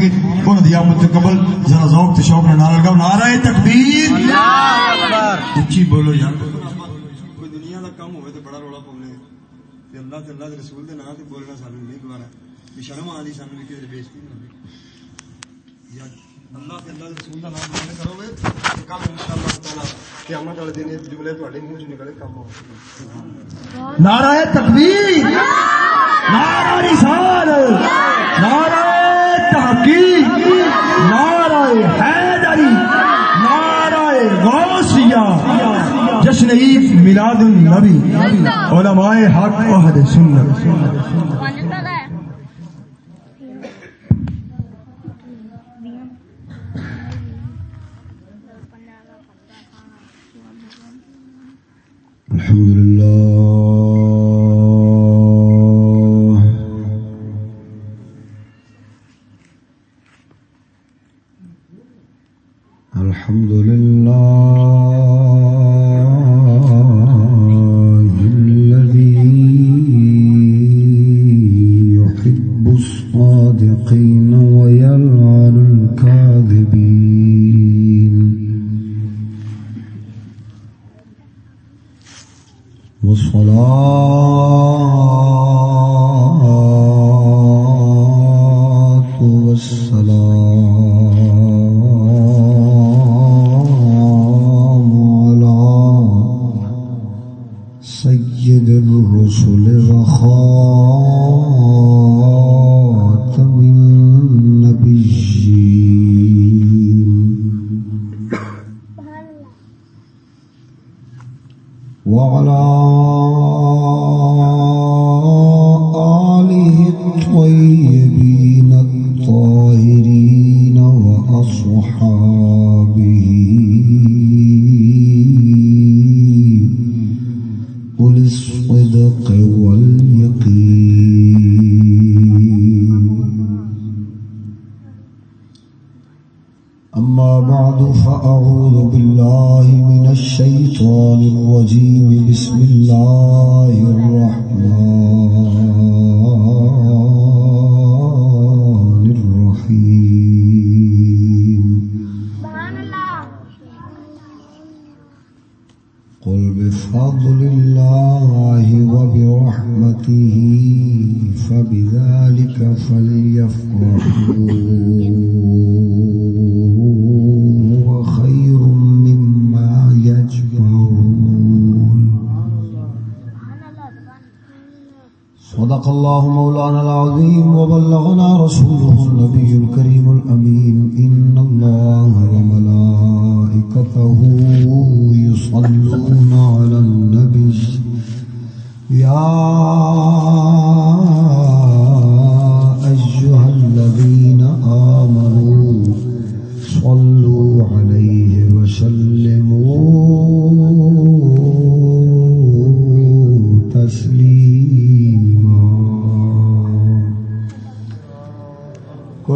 گے انہاں دی آمد قبل ذرا ذوق تے شوق نال لگاؤ نعرہ تکبیر۔ اللہ اکبر۔ اچھی بولو یار؟ کوئی دنیا دا کم ہوئے تے بڑا رولا پاونے تے اللہ تے اللہ دے رسول دے نام تے بولنا سانو نہیں گوارا شرم آ دی سانو بھی کہ بےزتی نہ ہوے یا اللہ تے اللہ دے رسول دا نام لینے کرو گے تے کل انشاءاللہ تعالی۔ قیامت والے دن یہ جملے تواڈے منہ چ نکلے کم ہو۔ نعرہ تکبیر۔ نعرہ رسال۔ نعرہ تحقیق نعرہ حیدری نعرہ غوثیہ، جشن عید میلاد النبی، علماء حق و سنت۔ الحمد لله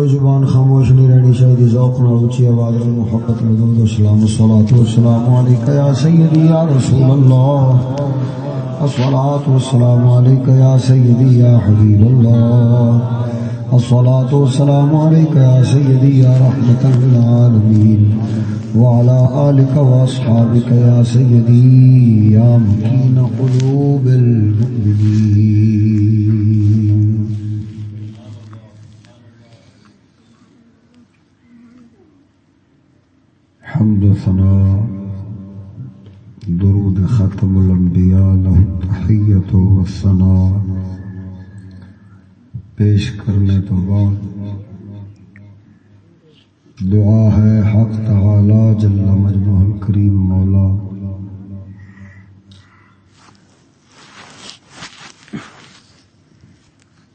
کوئی زبان خاموش نہیں رہنی چاہیے ذوق نہ اونچی آواز میں محبت میں درود و سلام و الصلاۃ والسلام علیک یا سیدی، یا رسول اللہ۔ الصلاۃ والسلام علیک یا سیدی، یا حبیب اللہ۔ الصلاۃ والسلام علیک یا سیدی، یا رحمت للعالمین۔ وعلى آلك وأصحابك يا سيدي يا مكين قلوب المؤمنين حمد و ثناء درود ختم الانبیاء له تحیت و ثناء پیش کرنے تو بعد دعا ہے حق تعالی جل مجموع الکریم مولا.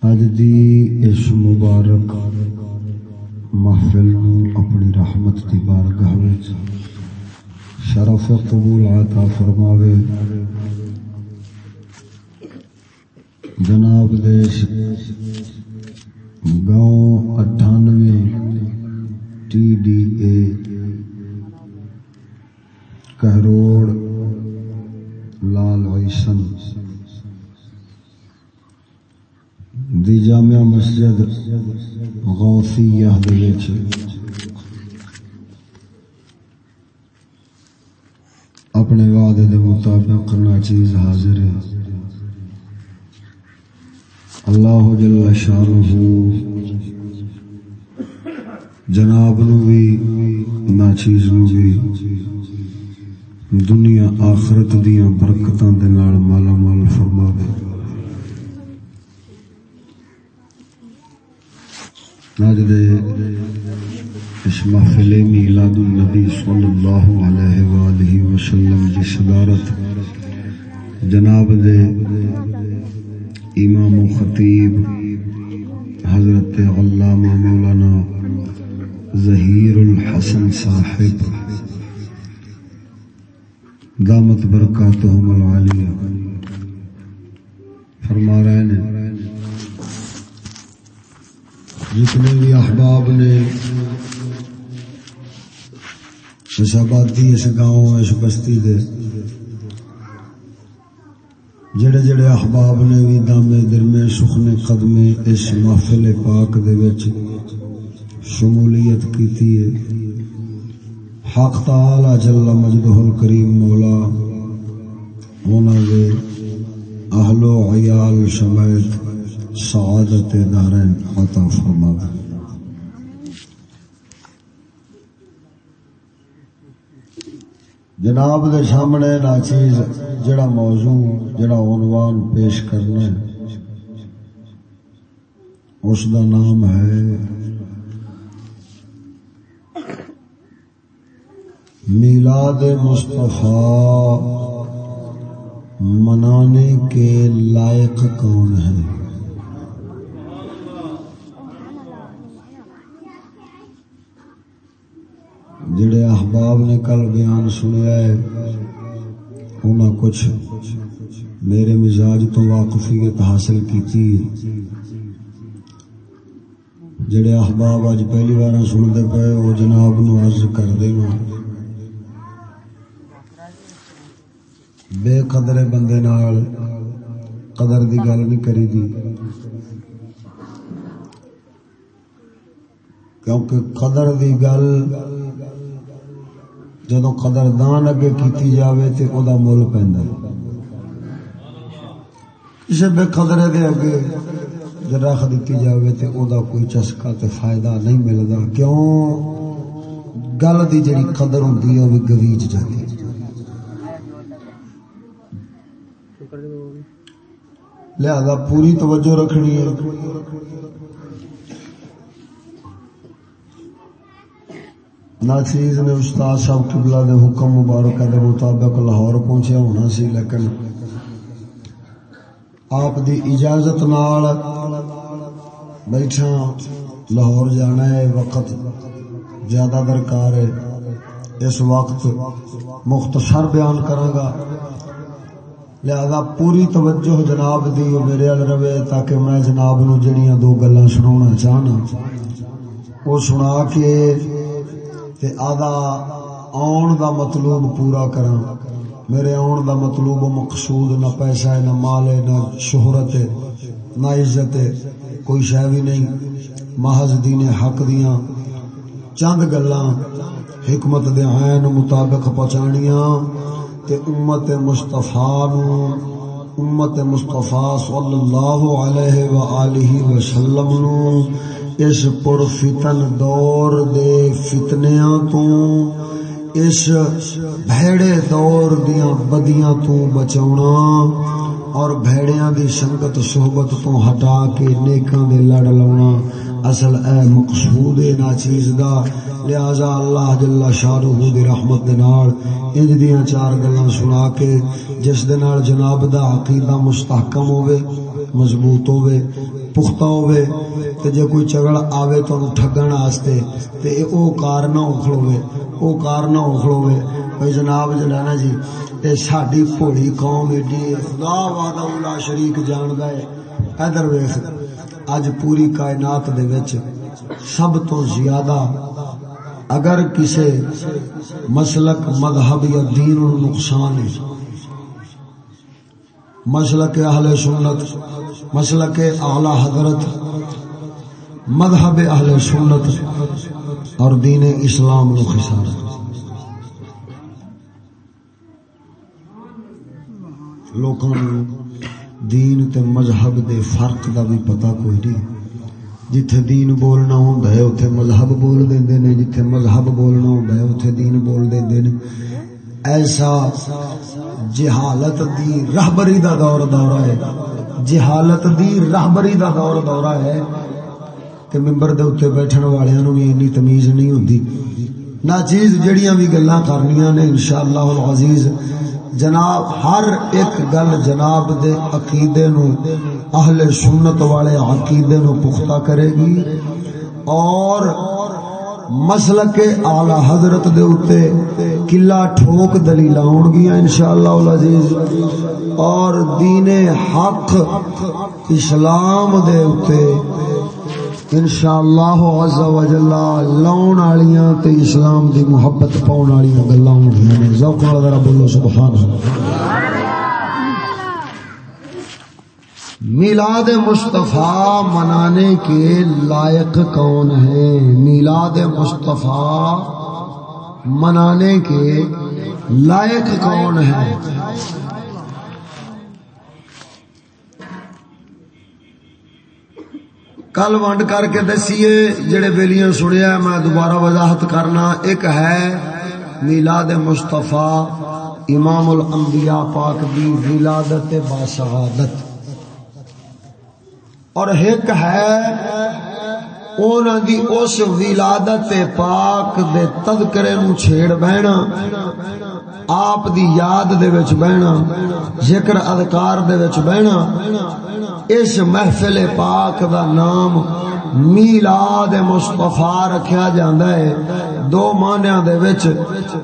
اج دی اس مبارک محفل اپنی رحمت دی بارگاہ شرف قبول عطا فرماوے۔ جناب دیش گاؤں اٹھانوے ٹی ڈی اے کہروڑ لال عیسن دی جامعہ مسجد غوثیہ دے وچ اپنے وعدے دے مطابق ناچیز حاضر ہے۔ اللہ جل شانہ جناب نو بھی ناچیز نو بھی دنیا آخرت دیاں برکتاں دے نال مالا مال فرماوے۔ اج دے اس محفل میلاد النبی صلی اللہ علیہ وآلہ وسلم دی صدارت جناب دے امام و خطیب حضرت علامہ مولانا ظہیر الحسن صاحب دامت برکاتہم العالیہ فرما رہے ہیں جتنے بھی احباب نے اس آبادی اس گاؤں اس بستی دے، جڑے جڑے احباب نے بھی دامے درمے سخنے قدمے اس محفل پاک دے وچ شمولیت کیتی ہے۔ حق تعالی جل مجدہ الکریم مولا، انہاں دے اہل و عیال سمیت سعادت دارین عطا فرماوے جناب دے سامنے نا چیز جڑا موضوع، جڑا عنوان پیش کرنا ہے، اس دا نام ہے میلاد مصطفیٰ منانے کے لائق کون ہے جڑے احباب نے کل بیان سنیا ہے۔ انہاں کچھ میرے مزاج تو واقفیت حاصل کی جڑے احباب اج پہلی بار سنتے پے وہ جناب نو عرض کر دینا بے قدرے بندے نال قدر دی گل نہیں کری دی۔ کیونکہ قدر دی گل جدو قدردان اگے کیتی جاوے تے او دا مل پیندا ہے۔ کسی بے قدرے دے اگے جب رکھ دیتی جاوے تے او دا کوئی چسکا تے فائدہ نہیں ملدا، کیوں؟ گل دی جڑی قدر ہوندی ہے، او بھی گویچ جاتی لہذا پوری توجہ رکھنی ہے۔ ناچیز نے استاد صاحب قبلہ دے حکم مبارکہ دے مطابق لاہور پہنچیا ہونا سی، لیکن آپ دی اجازت نال بیٹھا، لاہور جانا ہے، وقت زیادہ درکار ہے۔ اس وقت مختصر بیان کراں گا۔ لہذا پوری توجہ جناب دی میرے ال رہے، تاکہ میں جناب نو جڑیاں دو گلاں سناونا چاہنا۔ وہ سنا کے تے آدھا آن دا مطلوب پورا کراں۔ میرے آن دا مطلوب و مقصود نہ پیسہ ہے نہ مال ہے نہ شہرت ہے نہ عزت ہے کوئی شہ بھی نہیں۔ محض دین حق دیاں چند گلاں حکمت دے عین مطابق پہنچانیاں تے امت مصطفیٰ نو، امت مصطفیٰ صلی اللہ علیہ وآلہ وسلم نو۔ اس پر فتن دور دے فتنیاں تو اس بھیڑے دور دیاں بدیاں تو بچاونا اور بھیڑیاں دی سنگت صحبت تو ہٹا کے نیکاں دے لڑ لاونا اصل اے مقصود اے نا چیز دا۔ لہذا اللہ جل شانہ دی رحمت دے نال انج دیاں چار گلاں سنا کے جس دے نال جناب دا عقیدہ مستحکم ہوے مضبوط ہوے پختہ ہوے تے جے کوئی جھگڑا آوے تو انہوں ٹھگن واسطے تے او کار نہ اکھڑوے او کار نہ اکھڑوے بھئی جناب جلانا جی تے ساڈی پھوڑی قوم ایڈی خدا وعدہ لا شریک جاندا ہے۔ ادھر ویکھ، اج پوری کائنات دے وچ سب تو زیادہ اگر کسے مسلک مذہب یا دین نقصان ہے مسلک اہل سنت، مسلک اعلی حضرت، مذہب اہل سنت اور دین اسلام نو خسارا لوکاں نو دین تے مذہب دے فرق دا بھی پتہ کوئی نہیں۔ جتھے دین بولنا ہوندا ہے، اوتھے مذہب بول دیندے نے، جتھے مذہب بولنا ہوندا ہے، اوتھے دین بول دیندے نے۔ ایسا جہالت دی رہبری دا دور دورہ ہے۔ جہالت دی رہبری دا دور دورہ ہے کہ ممبر دے اوتے بیٹھن والےاں نو بھی اتنی تمیز نہیں ہوندی۔ نا چیز جڑیاں بھی گلاں کرنیاں نے انشاءاللہ العزیز۔ جناب، ہر ایک گل جناب دے عقیدے نو اہل سنت والے عقیدے نو پختہ کرے گی۔ اور مسلک اعلی حضرت دے اوتے کلا ٹھوک دلیل آن گیا انشاءاللہ العزیز، اور دین حق اسلام دے اوتے انشاءاللہ عز و جل لاؤن والیاں تے اسلام دی محبت پاؤن والیاں گلاں ہونیاں نے۔ ذوق نال ذرا بولو سبحان اللہ۔ میلاد مصطفیٰ منانے کے لائق کون ہے؟ میلاد مصطفیٰ منانے کے لائق کون ہے؟ کل ونڈ کر کے دسیے، جڑے بیلیاں سنیا، میں دوبارہ وضاحت کرنا۔ ایک ہے میلاد مصطفیٰ امام الانبیاء پاک دی ولادت باشہادت اور ایک ہے اونا دی اس ولادت پاک دے تذکرے نو چھیڑ بہنا، آپ دی یاد دے وچ بہنا، ذکر اذکار دے وچ بہنا اس محفل پاک دا نام میلاد مصطفیٰ رکھیا جاندا ہے۔ دو معنیاں دے وچ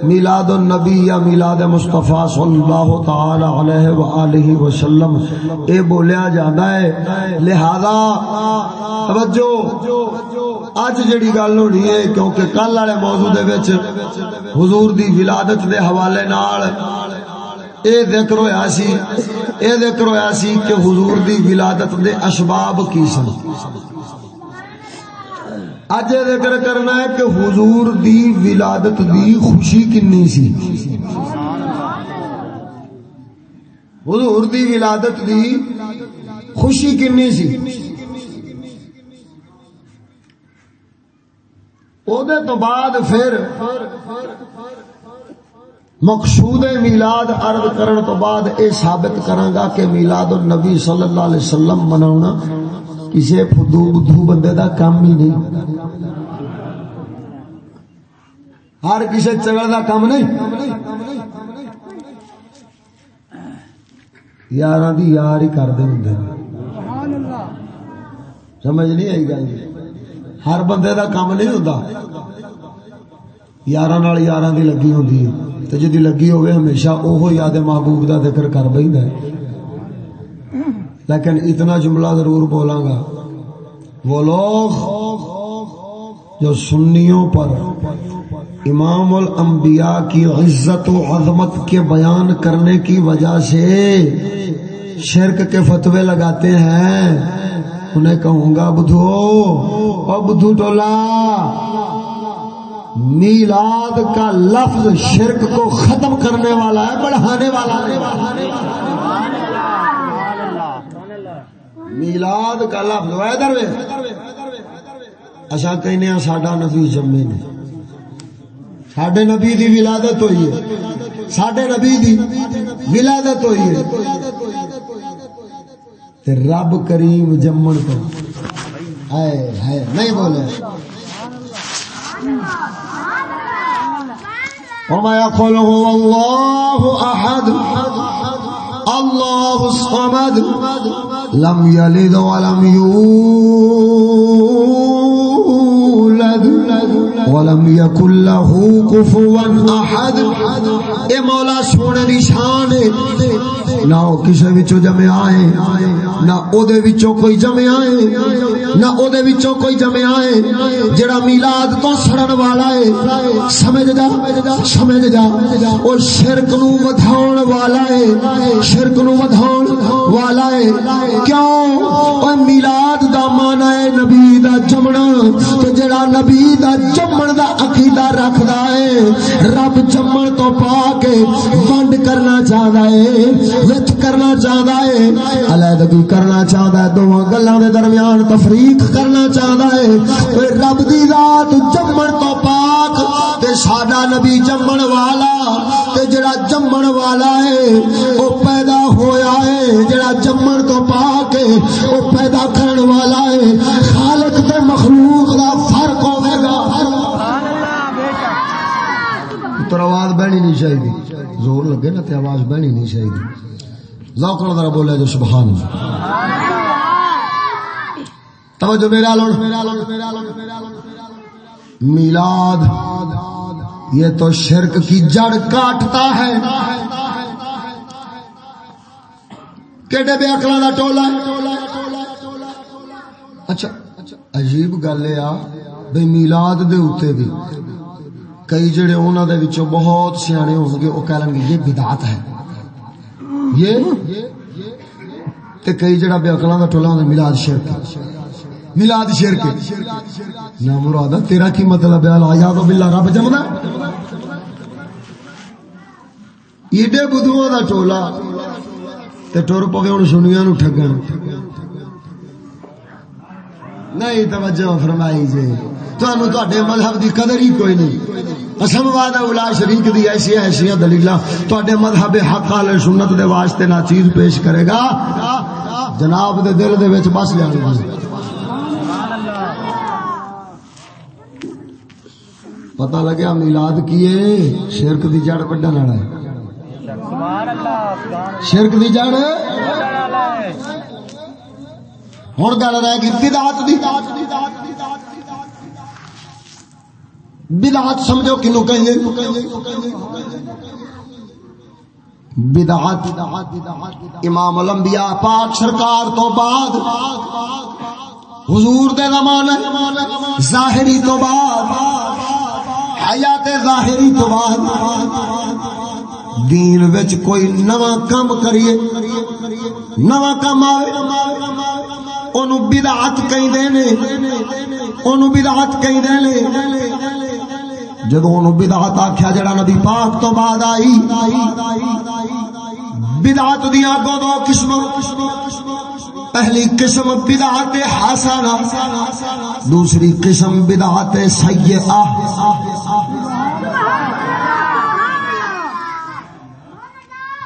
میلاد النبی یا میلاد مصطفیٰ صلی اللہ تعالی علیہ وآلہ وسلم اے بولیا جاندا ہے۔ لہذا توجہ اج جڑی گل ہونی ہے، کیونکہ کل والے موضوع دے وچ حضور دی ولادت دے حوالے نال اے ذکر ہویا سی۔ اے ذکر ہویا سی کہ حضور دی ولادت دے اسباب کی سن؟ اج یہ ذکر کرنا ہے کہ حضور دی ولادت دی خوشی کنی سی۔ حضور دی ولادت دی خوشی کنی سی۔ او دے تو بعد پھر مقصود میلاد عرض کرن تو بعد اے ثابت کراں کہ میلاد النبی صلی اللہ علیہ وسلم مناونا کسی فدو بدھو بندے دا کام ہی نہیں۔ ہر کسی چگڑ دا کام نہیں۔ یار دی یار ہی کرتے ہوں سمجھ نہیں آئی گل جی۔ ہر بندے دا کام نہیں ہوتا یار یار دی لگی ہوتی ہے۔ تو لگی ہوئے ہمیشہ وہ یاد محبوب دا ذکر کر بہت ہے۔ لیکن اتنا جملہ ضرور بولاں گا۔ وہ لوگ جو سنیوں پر امام الانبیاء کی عزت و عظمت کے بیان کرنے کی وجہ سے شرک کے فتوے لگاتے ہیں۔ انہیں کہوں گا بدھو او بدھو ٹولا۔ میلاد کا لفظ شرک کو ختم کرنے والا ہے، بڑھانے والا میلاد کا لفظ ادھر اچھا کہنے ساڈا نبی جمے نے۔ سڈے نبی دی ولادت ہوئی ہے۔ سڈے نبی دی ولادت ہوئی ہے۔ تے رب کریم جمن کو۔ ہے ہے، نہیں بولے۔ وما يقول هو الله أحد. الله الصمد لم يلد ولم يولد ولم يكن له كفوا أحد. اے مولا سونے دی نہ او کسے وچوں جمیا ہے نہ او دے وچوں کوئی جمیا ہے نہ او دے وچوں کوئی جمیا ہے جڑا میلاد تو سڑن والا ہے، سمجھ جا سمجھ جا او شرک نو ودھاون والا ہے، شرک نو ودھاون والا ہے، کیوں؟ او میلاد دا معنی ہے نبی دا جمنا تے جڑا نبی دا جمن دا عقیدہ رکھدا ہے، رب جمن تو پا کے ونڈ کرنا چاہتا ہے وچ کرنا چاہتا ہے علیحدگی کرنا چاہتا ہے دونوں گلاں دے درمیان تفریق کرنا چاہتا ہے اے رب دی ذات جمن تو پاک تے ساڈا نبی جمن والا تے جڑا جمن والا ہے او پیدا ہویا ہے جڑا جمن تو پاک ہے او پیدا کرن والا ہے خالق تے مخلوق دا فرق ہوے گا تو آواز بہنی نہیں چاہیے زور لگے نا تے آواز بہنی نہیں چاہیے ذوق ذرا بولے جو سبحان اللہ۔ توجہ میرا لون میلاد، یہ تو شرک کی جڑ کاٹتا ہے۔ کیڈے بے اکلا دا ٹولا اچھا،, اچھا عجیب گل ہے بھئی میلاد دے اوتے بھی۔ کئی جڑے انہوں دے وچوں بہت سیانے ہوں گے، وہ کہہ گے یہ بدعت ہے۔ یہ؟ تے کئی جڑا بے اکلاں دا ٹولا ہوندا میلاد شرک۔ میلاد شرک۔ نہ مراد تیرا کی مطلب ہے؟ لا یاد باللہ، رب جمدا ایڈے بدھواں دا ٹولا تے ٹر پوے ہن سنیاں نو ٹھگن۔ نہیں، توجہ فرمائی جی۔ تانوں تواڈے مذہب دی قدر ہی کوئی نہیں۔ قسم وعدہ اولا شریک دی ایسی ایسی دلیلاں تواڈے مذہب حق علی سنت دے واسطے نہ چیز پیش کرے گا۔ جناب دے دل دے وچ بس جان گی پتہ لگیا میلاد کیے شرک دی جڑ کڈن والا ہے؟ شرک دی جڑ؟ ہوں گل رہ گئی بدعت دی۔ بدعت سمجھو کنو کہیں بدعت امام الانبیاء پاک سرکار تو بعد، حضور دے زمانے، ظاہری تو بعد، حیات ظاہری تو بعد، دین وچ کوئی نواں کام کریے، نواں کام آوے، اونوں بدعت کہندے نے اونوں بدعت کہندے نے جدوں اونوں بدعت آکھیا جڑا نبی پاک تو بعد آئی، بدعت دیاں اگوں دو قسم پہلی قسم بدعت حسنہ، دوسری قسم بدعت سیئہ۔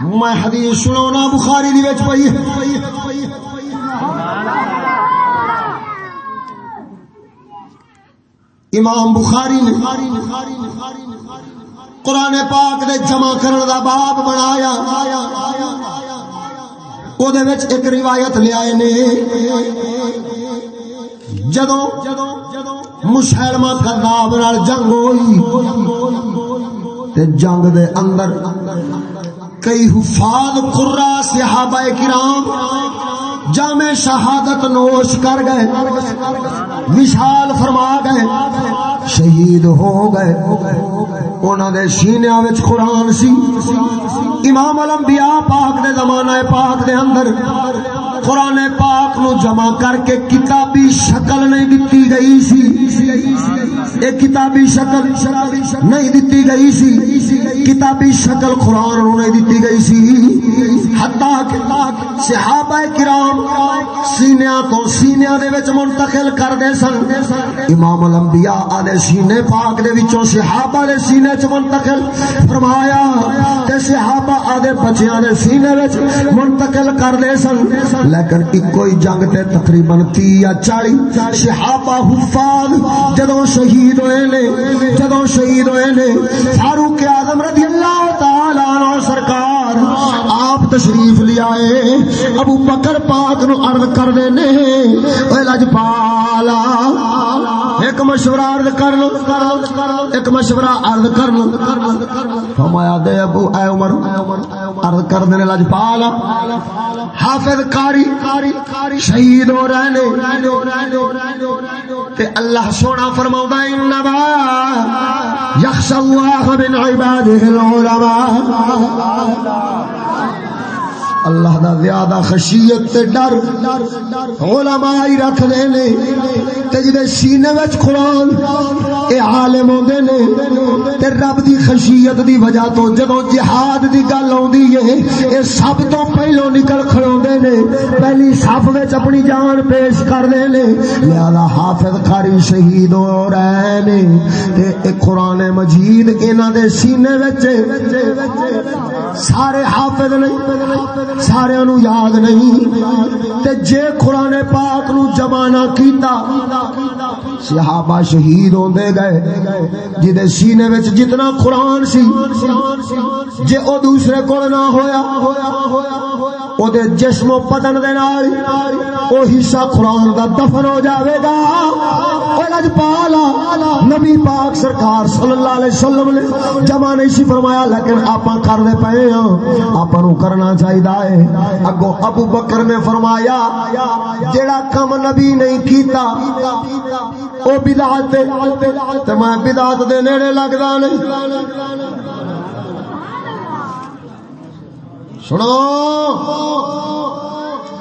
میں حدیث سنونا بخاری دی وچ پئی امام بخاری نے قرآن پاک دے جمع کرن دا باب بنایا۔ او دے وچ ایک روایت لے آئے نے۔ جدوں مسلمہ کذاب نال جنگ ہوئی تے جنگ دے اندر کئی حفاظ قرا صحابہ کرام جامع شہادت نوش کر گئے، وشال فرما گئے، شہید ہو گئے۔ انہوں دے سینیا قرآن سی۔ امام الانبیاء پاک دے زمانہ پاک دے اندر قرآن پاک نو جمع کر کے کتابی شکل نہیں دتی گئی سی۔ ایک کتابی شکل نہیں دتی گئی سی۔ کتابی شکل قرآن نو نہیں دتی گئی سی۔ حتی کہ صحابہ کرام سینیا تو سینیا دے وچ منتقل کر دے سن۔ امام الانبیاء آدھے سینے پاک دے وچوں، صحابہ دے سینے چ منتقل فرمایا تے صحابہ آدھے بچیاں دے سینے وچ منتقل کر دے سن۔ لیکن ایک کوئی جنگ تے تقریباً تی یا چاڑی صحابہ حفاظ جدوں شہید ہوئے نے، جدوں شہید ہوئے نے۔ فاروق اعظم رضی اللہ تعالی عنہ سرکار آپ تشریف لے آئے۔ ابو بکر پاک نو عرض کر دینے اے لجپالا ایک مشورہ عرض کر لو، ایک مشورہ عرض کر لو۔ فرمایا دے ابو، اے عمر، عرض کر دینے لجپال حافظ کاری شہید ہو رہنے تے اللہ سونا فرماؤں دا انما یخش اللہ من عباده العلماء۔ اللہ دا زیادہ خشیت تے ڈر علماء ہی رکھ دے نے تے جدے سینے وچ قرآن اے عالم ہوندے نے تے رب دی خشیت دی وجہ تو جدوں جہاد دی گل ہوندی ہے، اے سب تو پہلو نکل کھڑوندے نے، پہلی صف وچ اپنی جان پیش کر دے نے، لہذا حافظ قاری شہید ہو رہے نے تے اے قرآن مجید انہاں دے سینے وچ سارے حافظ نہیں سارے نو یاد نہیں۔ تے جے قرآن پاک نو جمانا کیتا، صحابہ شہید ہوندے گئے، جدے سینے وچ جتنا قرآن سی، جے او دوسرے کول نہ ہویا او دے جسم و بدن دے نال او حصہ قرآن دا دفن ہو جاوے گا۔ او لجپالا نبی پاک سرکار صلی اللہ علیہ وسلم نے جمع نہیں سی فرمایا، لیکن آپاں کر دے پئے ہاں آپاں نو کرنا چاہیے ہے۔ اگو ابو بکر نے فرمایا، جیڑا کم نبی نہیں کیتا، او بدعت تے میں بدعت دے نیڑے لگدا نہیں۔ سنو۔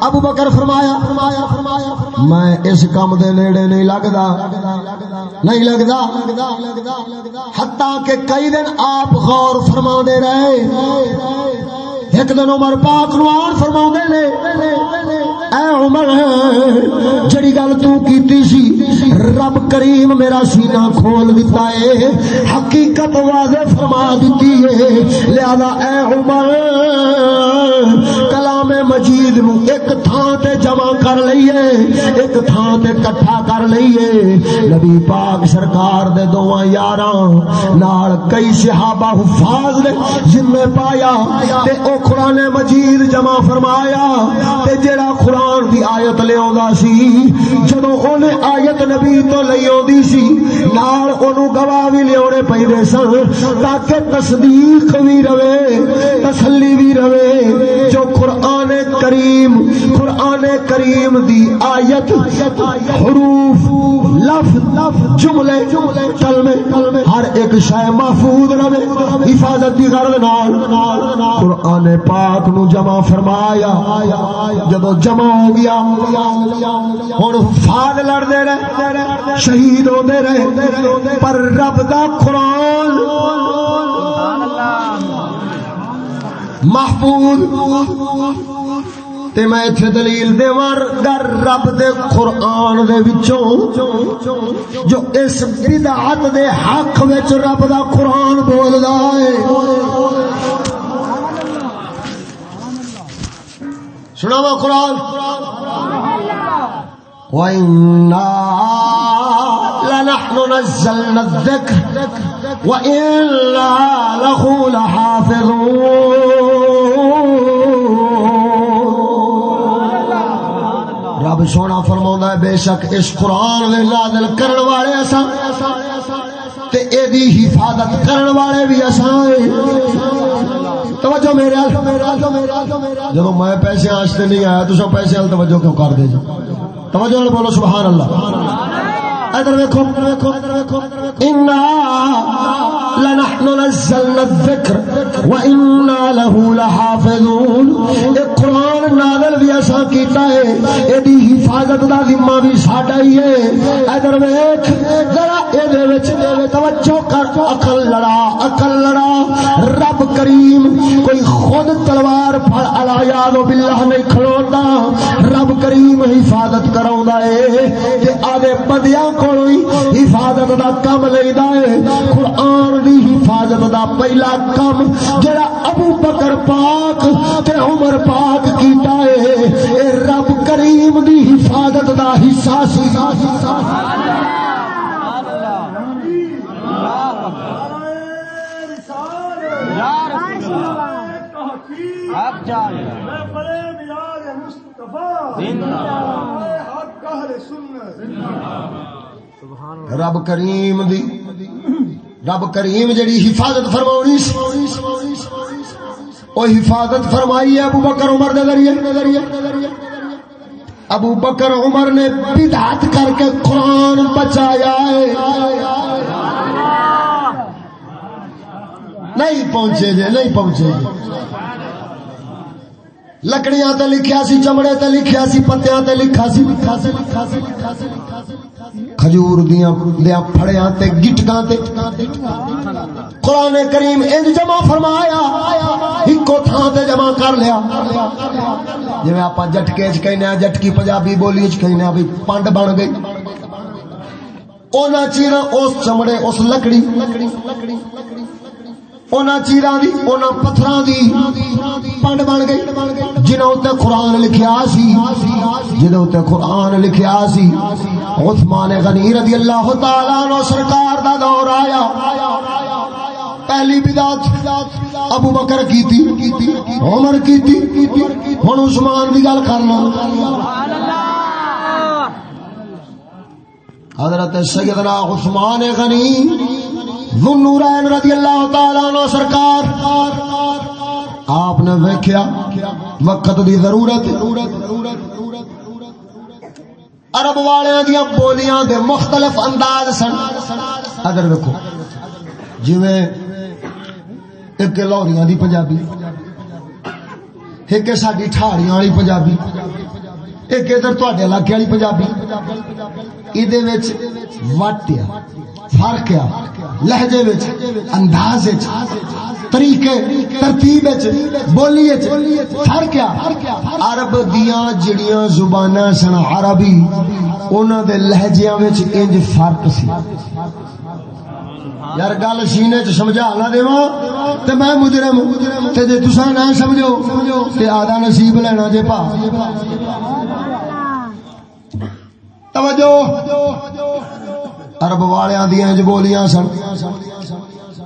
ابو بکر فرمایا، میں اس کام دے نیڑے نہیں لگدا نہیں لگدا۔ حتیٰ کہ کئی دن آپ غور فرما رہے۔ ایک دن عمر پاک نو آن فرما نے اے عمر، جڑی گل تو کیتی سی، رب کریم میرا سینہ کھول دیتا ہے، حقیقت واضح فرما دیتی ہے۔ لہذا اے عمر، کلام مجید نو ایک تھان تے جمع کر لئیے، ایک تھان تے کٹھا کر لئیے۔ نبی پاک سرکار دے دوواں یاراں، نال کئی صحابہ حفاظ نے ذمہ پایا، تے او قرآن مجید جمع فرمایا، تے جڑا قرآن دی آیت لے آندا سی۔ جدو اونے آیت نبی تو لئی آندی سی، نال اونوں گواہ وی لیاونے پیندے سن، تاکہ تصدیق وی رہے، تسلی وی رہے۔ جو قرآن کریم قرآن کریم دی آیت، حروف، لفظ، جملے، کلمے، ہر ایک شے محفوظ رہے، حفاظت دی غرض نال۔ قرآن پاک نو جمع فرمایا جدو جمع ہو گیا ہوں فاد لڑتے رہے، شہید ہوتے رہے، پر رب دا قرآن محفوظ۔ تے میں ایتھے دلیل دے ور گر رب دے قرآن دے وچوں، جو اس بدعت دے حق وچ رب دا قرآن بولدا ہے۔ سنا وا قرآن؟ وَإِنَّا لَنَحْنُ نَزَّلْنَا الذِّكْرَ وَإِنَّا لَهُ لَحَافِظُونَ رب سونا فرما ہے، بے شک اس قرآن دے نازل کرن والے اساں، تے اے دی حفاظت کرن والے بھی اساں۔ توجہ میرے جب میں پیسے آستے نہیں آیا، تو سب پیسے وال توجہ کیوں کر دے جی توجہ بولو، سبحان اللہ۔ ادھر ویکھو لنحن نزلنا الذکر له لحافظون۔ اے قرآن نازل بھی اساں کیتا ہے اے دی حفاظت دا ذمہ بھی ساڈا ہی ہے۔ ادھر ویکھ، ذرا اے دے وچ توجہ کر عقل لڑا عقل لڑا۔ رب کریم، کوئی خود تلوار پھڑ الا یاد باللہ نہیں کھلوتا۔ رب کریم حفاظت کراوندا ہے، تے آدے بندیاں کولوں حفاظت دا کم لیندا ہے۔ قرآن دی حفاظت دا پہلا کم جڑا ابو بکر پاک تے عمر پاک کیتا ہے، اے رب کریم دی حفاظت دا حصہ سی۔ رب کریم دی رب کریم جڑی حفاظت فرماونی سی او حفاظت فرمائی ہے ابو بکر عمر دے ذریعے۔ ابو بکر عمر نے بدعت کر کے قرآن بچایا ہے۔ نہیں پہنچے جے نہیں پہنچے جے۔ لکڑیاں تے لکھیا سی، چمڑے تے لکھیا سی، پتیاں تے لکھا سی۔ کھجور دیاں دیاں پھڑیاں تے گٹکاں تے۔ قرآن کریم انج جمع فرمایا، اکو تھاں تے جمع کر لیا۔ جویں اپا جٹکے چ کہنے ہاں، جٹکی پنجابی بولی چ کہنے ہاں بھی پنڈ بن گئی۔ اونا چیرا اس چمڑے، اس لکڑی دی اونا پتھراں دی پنڈ بن گئی جنہوں تے قرآن لکھیا سی جنہوں تے قرآن لکھیا سی عثمان غنی رضی اللہ تعالیٰ عنہ سرکار دا دور آیا پہلی بدات ابو بکر کی تھی عمر کی تھی ہن عثمان دی گل کرنا حضرت سیدنا عثمان غنی ذنورین رضی اللہ تعالیٰ عنہ سرکار، آپ نے ویکھیا وقت دی ضرورت۔ عرب والے دیا بولیاں دے مختلف انداز سن۔ اگر ویکھو۔ جویں ایک لاہوریاں دی پنجابی، ایک ساڈی ٹھاڑیاں والی پنجابی۔ ایک ادھر تواڈے علاقے والی پنجابی وچ وٹ آ فرق آ لہجے انداز طریقے ترتیب بولی فرق آ عرب دیاں جڑیاں زباناں سن عربی انہاں دے لہجیاں وچ انج فرق سی یار گل سینے چ سمجھا نہ دیواں تے میں مجرم تے جے تساں نہ سمجھو تے آدھا نصیب لینا جے پا۔ توجہ۔ عرب والیاں دیاں انج بولیاں سن۔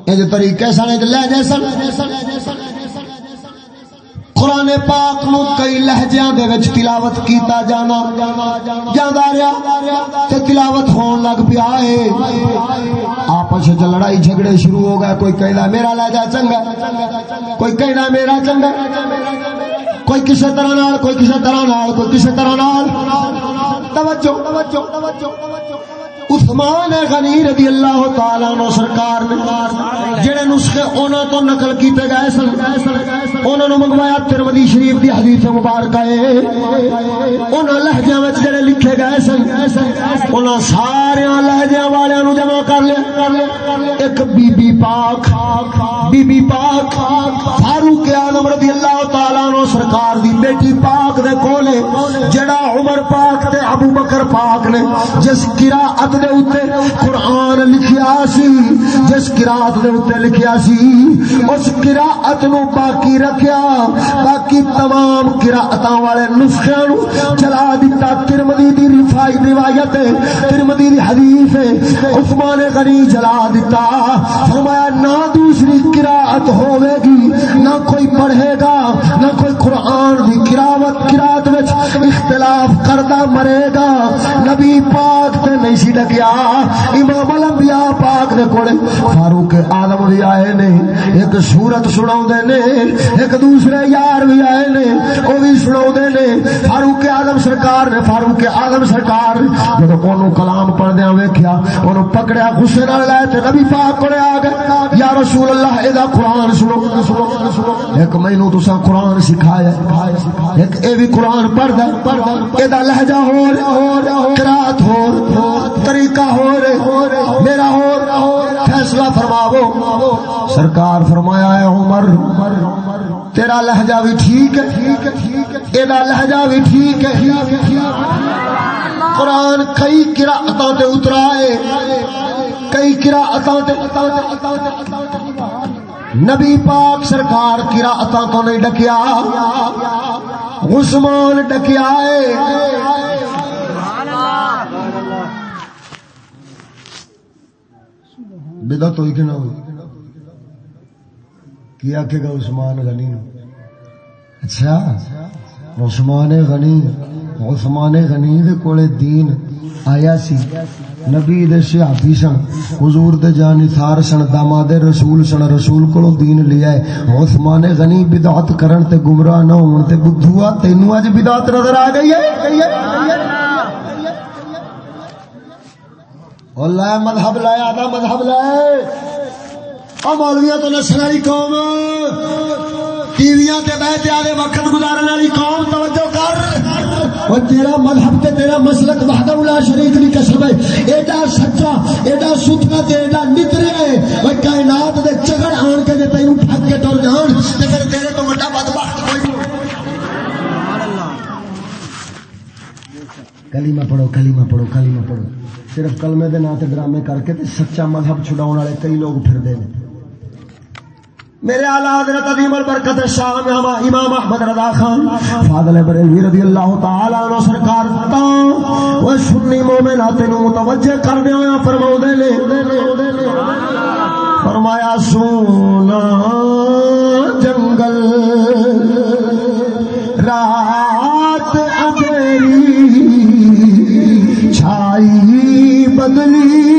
انج طریقے سن انج لہجے سن۔ قرآن پاک نو کئی لہجیاں دے وچ تلاوت کیتا جانا۔ جاندا رہیا تے تلاوت ہون لگ پیا ہے آپس وچ لڑائی جھگڑے شروع ہو گئے۔ کوئی کہدا میرا لہجہ چنگا کوئی کہدا میرا چنگا کوئی کسی طرح نال، کوئی کسی طرح نال، کوئی کسی طرح نال۔ توجہ توجہ توجہ۔ عثمان غنی رضی اللہ تعالی عنہ سرکار نے جڑے نسخے انہاں تو نقل کیتے گئے سن، انہاں نو منگوایا ترمذی شریف دی حدیث مبارکہ ہے۔ انہاں لہجیاں وچ جڑے لکھے گئے سن، انہاں سارے لہجیاں والےاں نو جمع کر لیا۔ ایک بی بی پاک، بی بی پاک، فاروق اعظم رضی اللہ تعالی عنہ سرکار دی بیٹی پاک دے کولے، جڑا عمر پاک تے ابو بکر پاک نے، جس قرات دے اوتے قرآن لکھیا سی، جس قرات دے اوتے لکھیا سی، اس قرات نو باقی رکھیا، باقی تمام قراتاں والے نسخیاں نو چلا دتا ترمذی دی رفائی روایت ہے ترمذی دی حدیث ہے عثمان غنی جلا دتا، فرمایا نہ دوسری قرات ہوے گی، نہ کوئی پڑھے گا، نہ کوئی قرآن دی قراوت قرات وچ اختلاف کردا مرے گا، نبی پاک تے نہیں سی ڈکیا۔ امام الانبیاء پاک دے کولے فاروق اعظم بھی آئے نے، ایک سورت سناوندے نے، ایک دوسرے یار بھی آئے نے او بھی سناوندے نے۔ فاروق اعظم سرکار نے، فاروق اعظم سرکار جدوں اونوں کلام پڑھدیاں ویکھیا، اونوں پکڑیا، غصے نال لے تے نبی پاک کولے آ گئے۔ یا رسول اللہ اے دا قرآن سنو۔ سنو ایک مینوں تساں قرآن سکھایا ایک اے بھی قرآن پڑھدا اے دا لہجہ ہور قرات ہور طریقہ ہور میرا ہور، فیصلہ فرماو سرکار فرمایا ہے، عمر، تیرا لہجہ بھی ٹھیک ہے اے لہجہ بھی ٹھیک ہے۔ قرآن کئی قرآتاں تے اترا ہے، کئی قرآتاں تے نبی پاک سرکار قرآتاں تو نہیں ڈکیا؟ عثمان ڈکیا ہے۔ بدت ہوئی کہ نہ ہوئی؟ کی آخے گا عثمان غنی؟ اچھا عثمان غنی عثمان غنی دے کولے دین آیا سی، نبی دے صحابی سن، حضور دے جانثار سن داماد رسول سن، رسول کولو دین لیا ہے عثمان غنی بدعت کرن تے گمراہ نہ ہون تے بدھوا تینو اج بدعت نظر آ گئی ہے؟ اللہ مذہب لایا آدھا مذہب لائے۔ او مولویاں تو نسل والی قوم۔ ٹی ویاں تے آدھے وقت گزارنے والی قوم، توجہ کر۔ وہ تیرا مذہب تے تیرا مسلک وحدہ الا شریک دی قسم ہے۔ ایڈا سچا، ایڈا ستھرا تے ایڈا نتریا ہے۔ وہ کائنات دے چگڑ آن کے تے تینوں ٹھگ کے ٹر جان۔ تے پھر تیرے تو بڑا بدبخت کوئی نہیں۔ کلمہ پڑھو کلمہ پڑھو کلمہ پڑھو۔ صرف کلمے دے نام تے ڈرامے کر کے تے سچا مذہب چھڈاون والے کئی لوگ پھردے نے میرے اعلی حضرت عظیم البرکت شاہ امام احمد رضا خان، فاضل بریلوی رضی اللہ تعالی عنہ سرکار تا، وہ سنی مومنات نو متوجہ کر دے ہویا فرماؤندے نے۔ فرمایا، سونا جنگل رات بدلی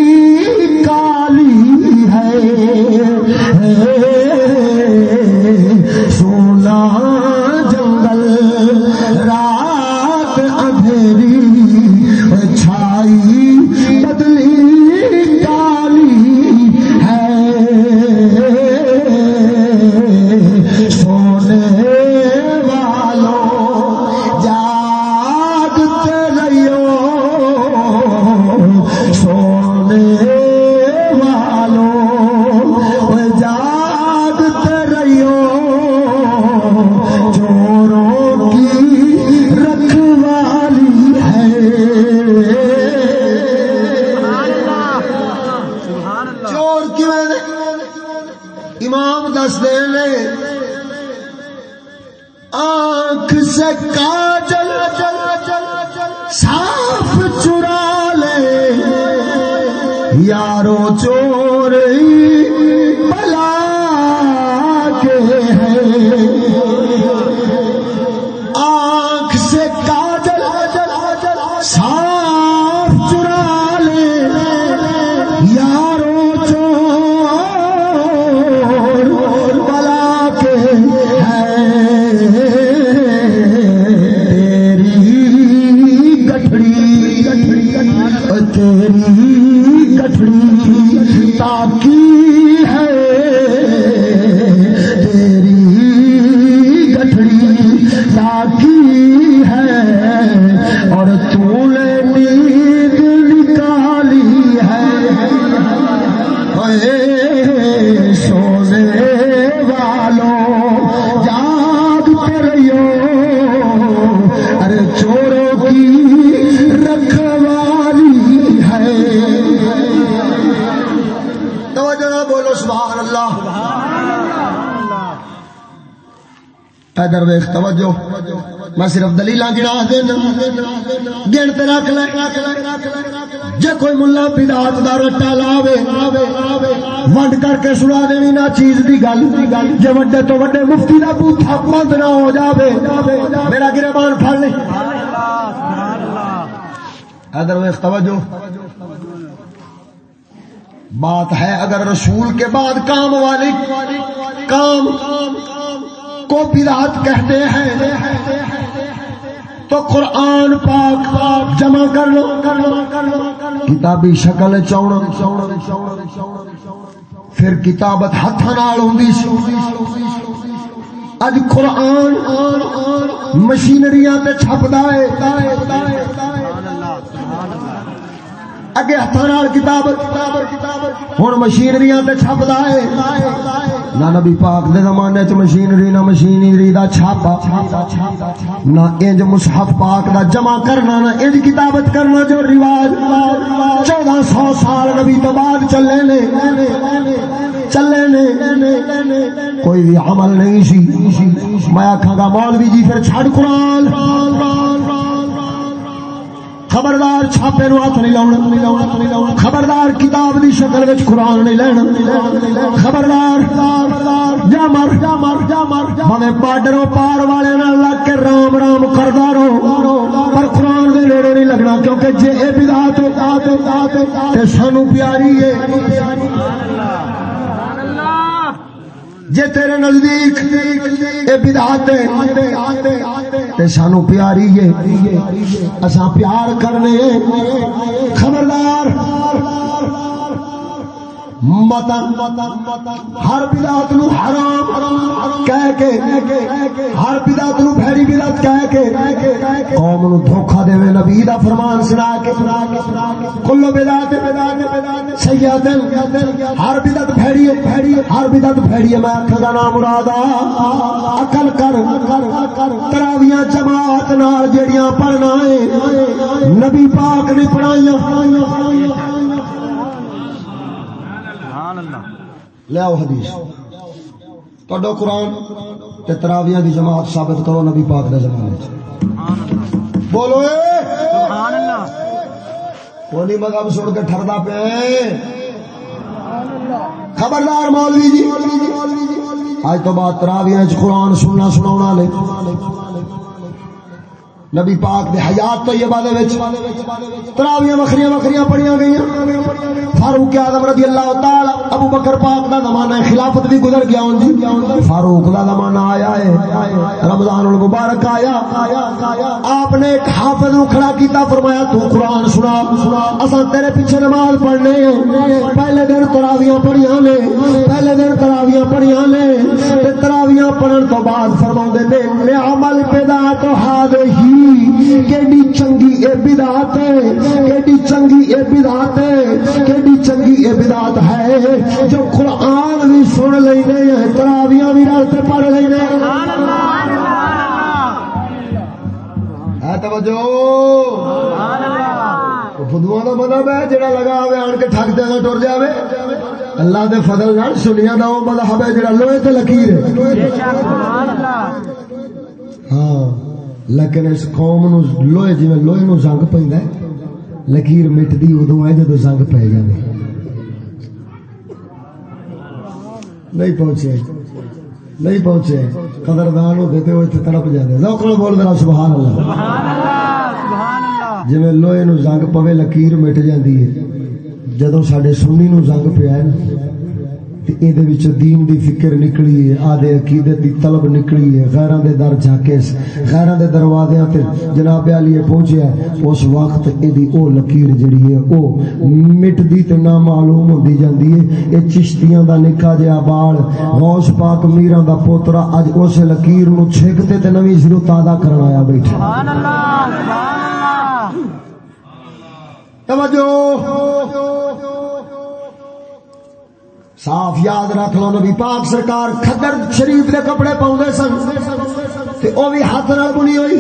ویخ توجہ۔ میں صرف دلیل گنا دینا گن رکھ لے۔ جے کوئی ملا بدعت دا رٹا لاوے، ونڈ کر کے سنا دینی نہ چیز دی گل۔ جے وڈے تو وڈے مفتی دا بوتھا بند نہ ہو جاوے۔ میرا گربان پھڑ لے۔ ادھر ویخ توجہ۔ بات ہے اگر رسول کے بعد کام والی، کام کو بدعت کہتے ہیں، تو قرآن پاک پاک جمع کر لو کر لو کر لو کتابی شکل چوڑ پھر کتابت ہاتھ نال ہوندی اج قرآن مشینریاں تے چھپدا ہے۔ اگے ہاتھوں نال کتاب، ہن مشینریاں تے چھپدا ہے۔ نہ نبی پاک دے زمانے چ مشینری نہ مشینری دا چھاپا۔ نہ انج مصحف پاک دا جمع کرنا، نہ انج کتابت کرنا جو رواج چودہ سو سال نبی تو بعد چلے نے۔ چلے نے۔ کوئی بھی عمل نہیں سی۔ میں آکھاں گا، مولوی جی پھر چھڑ قرآن۔ خبردار چھاپے نو ہاتھ نہیں لاؤنا، خبردار کتاب دی شکل وچ قرآن نہیں لینا، خبردار جا مر جا مر جا مر بھاوے بارڈروں پار والے نال لگ کے رام رام کردا رہو، پر قرآن دے نیڑے نہیں لگنا، کیونکہ جے اے بدعت تے سانو پیاری ہے۔ سبحان اللہ جے تیرے نزدیک اے بدعت تے سانو پیاری ہے۔ اساں پیار کرنے۔ خبردار۔ ہر بدعت نو حرام کہہ کے، ہر بدعت نو بھڑی بدعت کہہ کے، قوم نو دھوکا دے نبی دا فرمان سنا کے کلو بدعت سیئات ہر بدعت بھڑی بھڑی ہر بدعت بھڑی میں اکھ دا نام مرادا عقل کر، تراویاں جماعت نال جڑیاں پڑھنا ہے، نبی پاک نے پڑھائیاں لیاؤ حدیث۔ کڈو قرآن تے تراویاں دی جماعت ثابت کرو نبی پاک دے زمانے بولو کونی مذہب سن کے ٹھردا پہ خبردار مولوی جی۔ آج تو بعد تراویاں قرآن سننا سنا لے۔ نبی پاک دے حیات تو یہ بادے تراویاں وکھریاں وکھریاں پڑھیاں گئیاں۔ فاروق اعظم رضی اللہ تعالی ابو بکر پاک دا زمانہ خلافت بھی گزر گیا ہوں جی۔ فاروق دا زمانہ آیا ہے، رمضان المبارک آیا۔ آپ نے ایک حافظ نو کھڑا کیتا، فرمایا تو قرآن سنا، اساں تیرے پیچھے نماز پڑھنے ہیں۔ پہلے دن تراویاں پڑھیاں نے، پہلے دن تراویاں پڑھیاں نے۔ تے تراویاں پڑھن تو بعد فرماوندے نے، میں عمل پیدا تو ہاد ہی کیڑی چنگی اے بدعت ہے کیڑی چنگی اے بدعت ہے کیڑی چنگی یہ بدات ہے جو قرآن بھی سن لے تراویاں بھی رل سے پڑھ لے فدو کا مطلب ہے جڑا لگا ہوئے آن کے دے گا ٹر جائے اللہ دے فضل نال سنیا دا مذہب ہے جڑا لوہے تے لکیر ہے ہاں لیکن اس قوم نو لوہے جی لوہے نو زنگ پہ لکیر مٹتی ادو ہے جدو زنگ پی جائے نہیں پہنچے نہیں پہنچے قدردان ہوتے تو وہ تڑپ جاتے لوکل بول دینا سبحان اللہ جی لوہے نو زنگ پوے لکیر مٹ جاتی ہے جدو سڈے سنی نو زنگ پیا دین فکر نکلی نکلی ہے چشتیاں دا نکا جہا بال غوث پاک میراں دا پوترا اج اس لکیر نو چھکتے تے نویں سرو تازہ کرن آیا بیٹھا صاف یاد رکھ لو، نبی پاک سرکار کھدر شریف دے کپڑے پاؤں سن۔ تے او بھی ہاتھ نال بنی ہوئی۔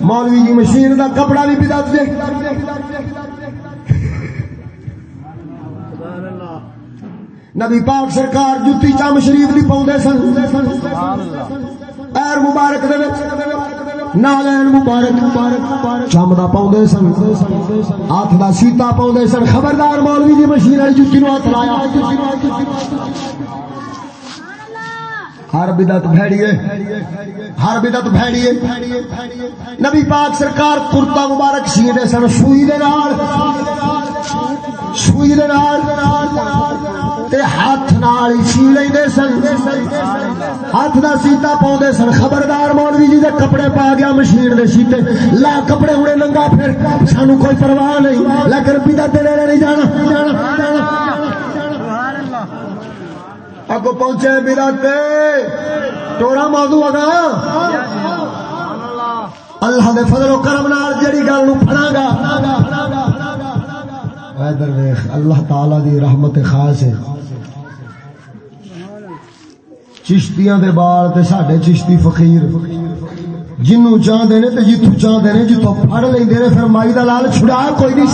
مولوی جی مشین دا کپڑا بھی بدعت دے۔ نبی پاک سرکار جتی چم شریف دی پاؤں سن۔ پیر مبارک دے نالین مبارک مبارک چم پاؤندے سن ہاتھ دا سیتا پاؤندے سن، خبردار مولوی دی مشین والی جتی نو ہاتھ لایا۔ ہر بدت بھڑیے ہر بدت بھڑیے نبی پاک سرکار کرتا مبارک سی دے سن، سوئی دے نال، سوئی دے نال، تے ہاتھ نال سی لیندے سن۔ ہاتھ دا سیتا پاؤندے سن۔ خبردار مولوی جی دے کپڑے پا گیا مشین دے سیتے لا کپڑے ہونے لنگا پھر، سانو کوئی پرواہ نہیں۔ لیکن بدت دے نہیں جانا جانا۔ اگو پہنچے میرا ٹوڑا موضوع اگا۔ اللہ دے فضل و کرم نال جڑی گل نو پھڑا گا۔ ادھر دیکھ اللہ تعالی دی رحمت خاص ہے۔ چشتیاں دے بال تے ساڈے چشتی فقیر۔ جنوں چاہتے نے تے جتوں چاہتے نے جتوں پھڑ لیندے نے پھر مائی دا لال چھڑا، کوئی نہیں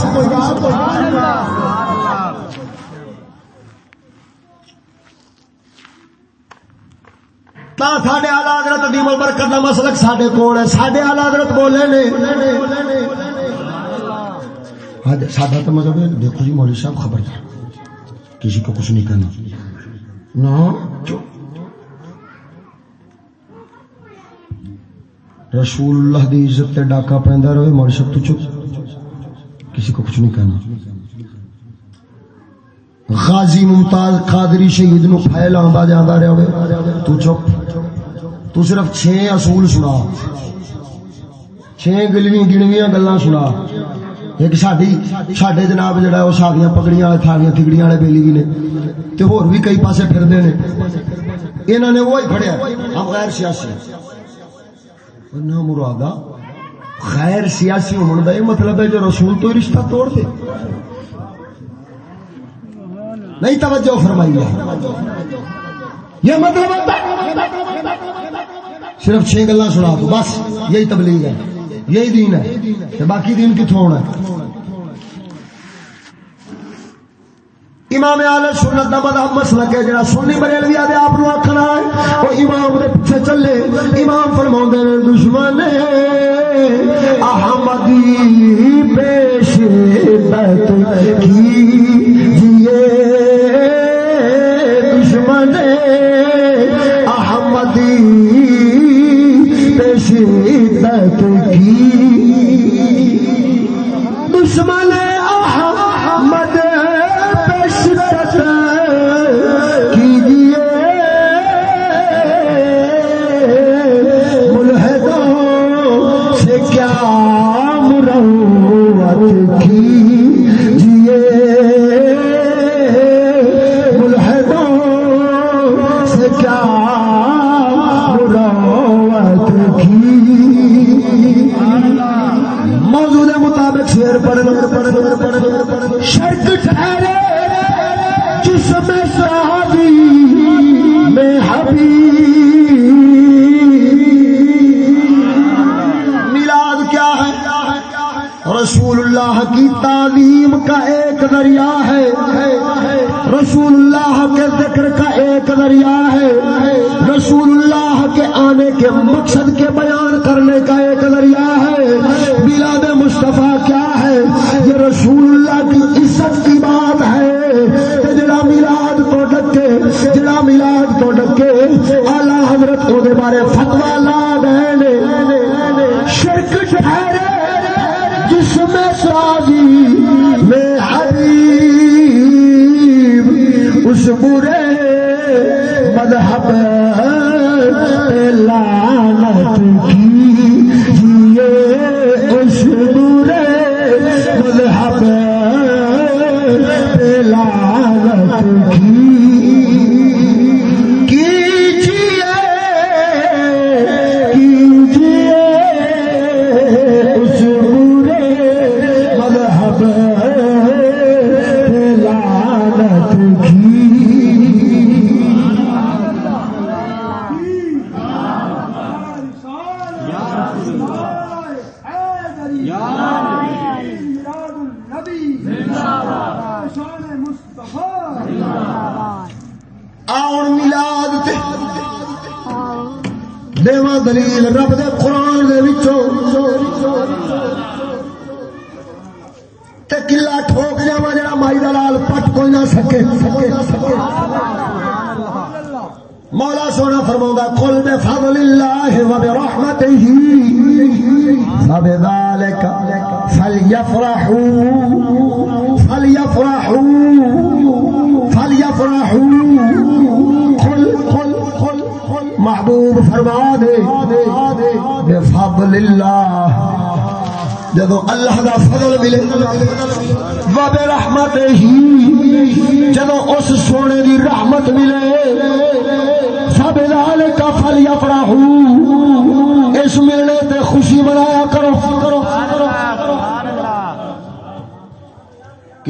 سکتا سڈے آلہ حضرت ادیم البرکت کا مسلک سڈے کول ہے سڈے آلہ حضرت بولے نے سادہ تو مطلب ہے دیکھو جی مولوی صاحب خبردار کسی کو کچھ نہیں کرنا نہ رسول اللہ دی عزت تے ڈاکا پیندا رہے مرشد تو چپ کسی کو کچھ نہیں کہنا غازی ممتاز قادری شہید نو پھیل آندا جاندا رہے ہوئے تو چپ۔ تو صرف چھ اصول سنا۔ چھ گلویں گنویاں گلاں سنا۔ ایک ساڈی ساڈے جناب جڑا وہ ساڈیاں پگڑیاں والے تھاڑیاں تھگڑیاں والے بیلی بھی نے۔ تے ہور بھی کئی پاسے پھردے نے۔ انہاں نے وہی پھڑیا۔ ہم غیر سیاسی۔ نہ مرادا غیر سیاسی ہونے کا یہ مطلب ہے جو رسول تو رشتہ توڑ دے نہیں توجہ فرمائی ہے یہ مطلب صرف چھ گلا سنا دو، بس یہی تبلیغ ہے، یہی دین ہے۔ باقی دین کتوں ہونا ہے؟ امام آل سنت دا مذہب مسلک ہے، جڑا سنی بریلوی آدھے آپ نو آکھنا ہے۔ وہ امام دے پیچھے چلے، امام فرماوندے نے، دشمن احمدی پیش بت کی کی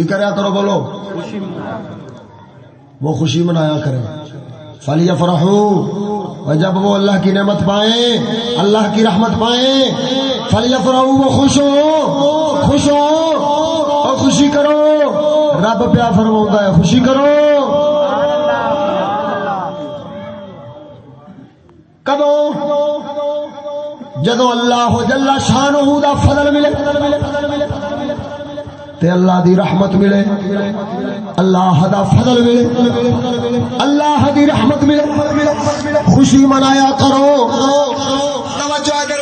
کریا کرو بولو. وہ خوشی منایا کرے. فلی فرحو جب وہ اللہ کی نعمت پائیں، اللہ کی رحمت پائیں فلی فرحو وہ خوش ہو خوش ہو اور خوشی کرو۔ رب پیا فرما ہے، خوشی کرو۔ کدو؟ جدو اللہ جلا شان دا فضل ملے۔ تے اللہ دی رحمت ملے، اللہ دا فضل ملے، اللہ دی رحمت ملے۔ خوشی منایا کرو۔ توجہ کر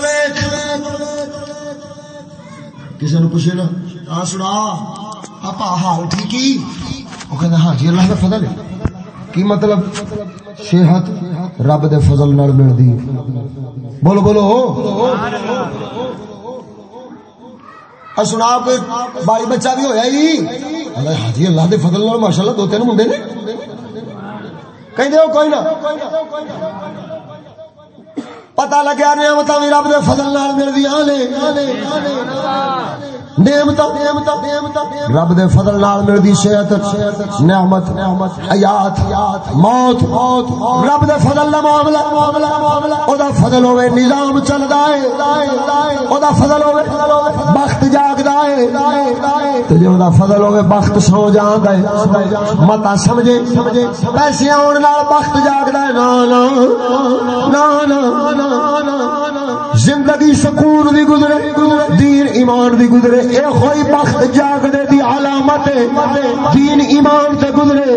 کسی نے پوچھے نا، آ سنا آپ حال ٹھیک ہی؟ وہ کہتے ہاں جی اللہ کا فضل ہے۔ کی مطلب؟ صحت رب دے فضل نال ملدی۔ بولو بولو۔ ہاں سنا کوئی باری بچہ بھی ہویا ہی ہاں جی اللہ دے فضل نال، ماشاءاللہ، دو تین منڈے نے۔ کہیں دے کوئی نہ۔ پتا لگیا نعمت بھی رب دے فضل نال ملدیاں نے نعمت رب دے فضل نال ملدی صحت نعمت، حیات، موت۔ موت رب دے فضل دا معاملہ او دا فضل ہوے نظام چلدا ہے۔ او دا فضل ہوے بخت جاگدا ہے۔ تے جو دا فضل ہوے بخت سو جاندا ہے۔ متا سمجھے پیسے اون نال بخت جاگدا ہے۔ نا نا نا نا زندگی سکون دی گزرے، دین ایمان دی گزرے۔ اے ہوئی بخت جاگدے دی علامت، دین ایمان تے گزرے۔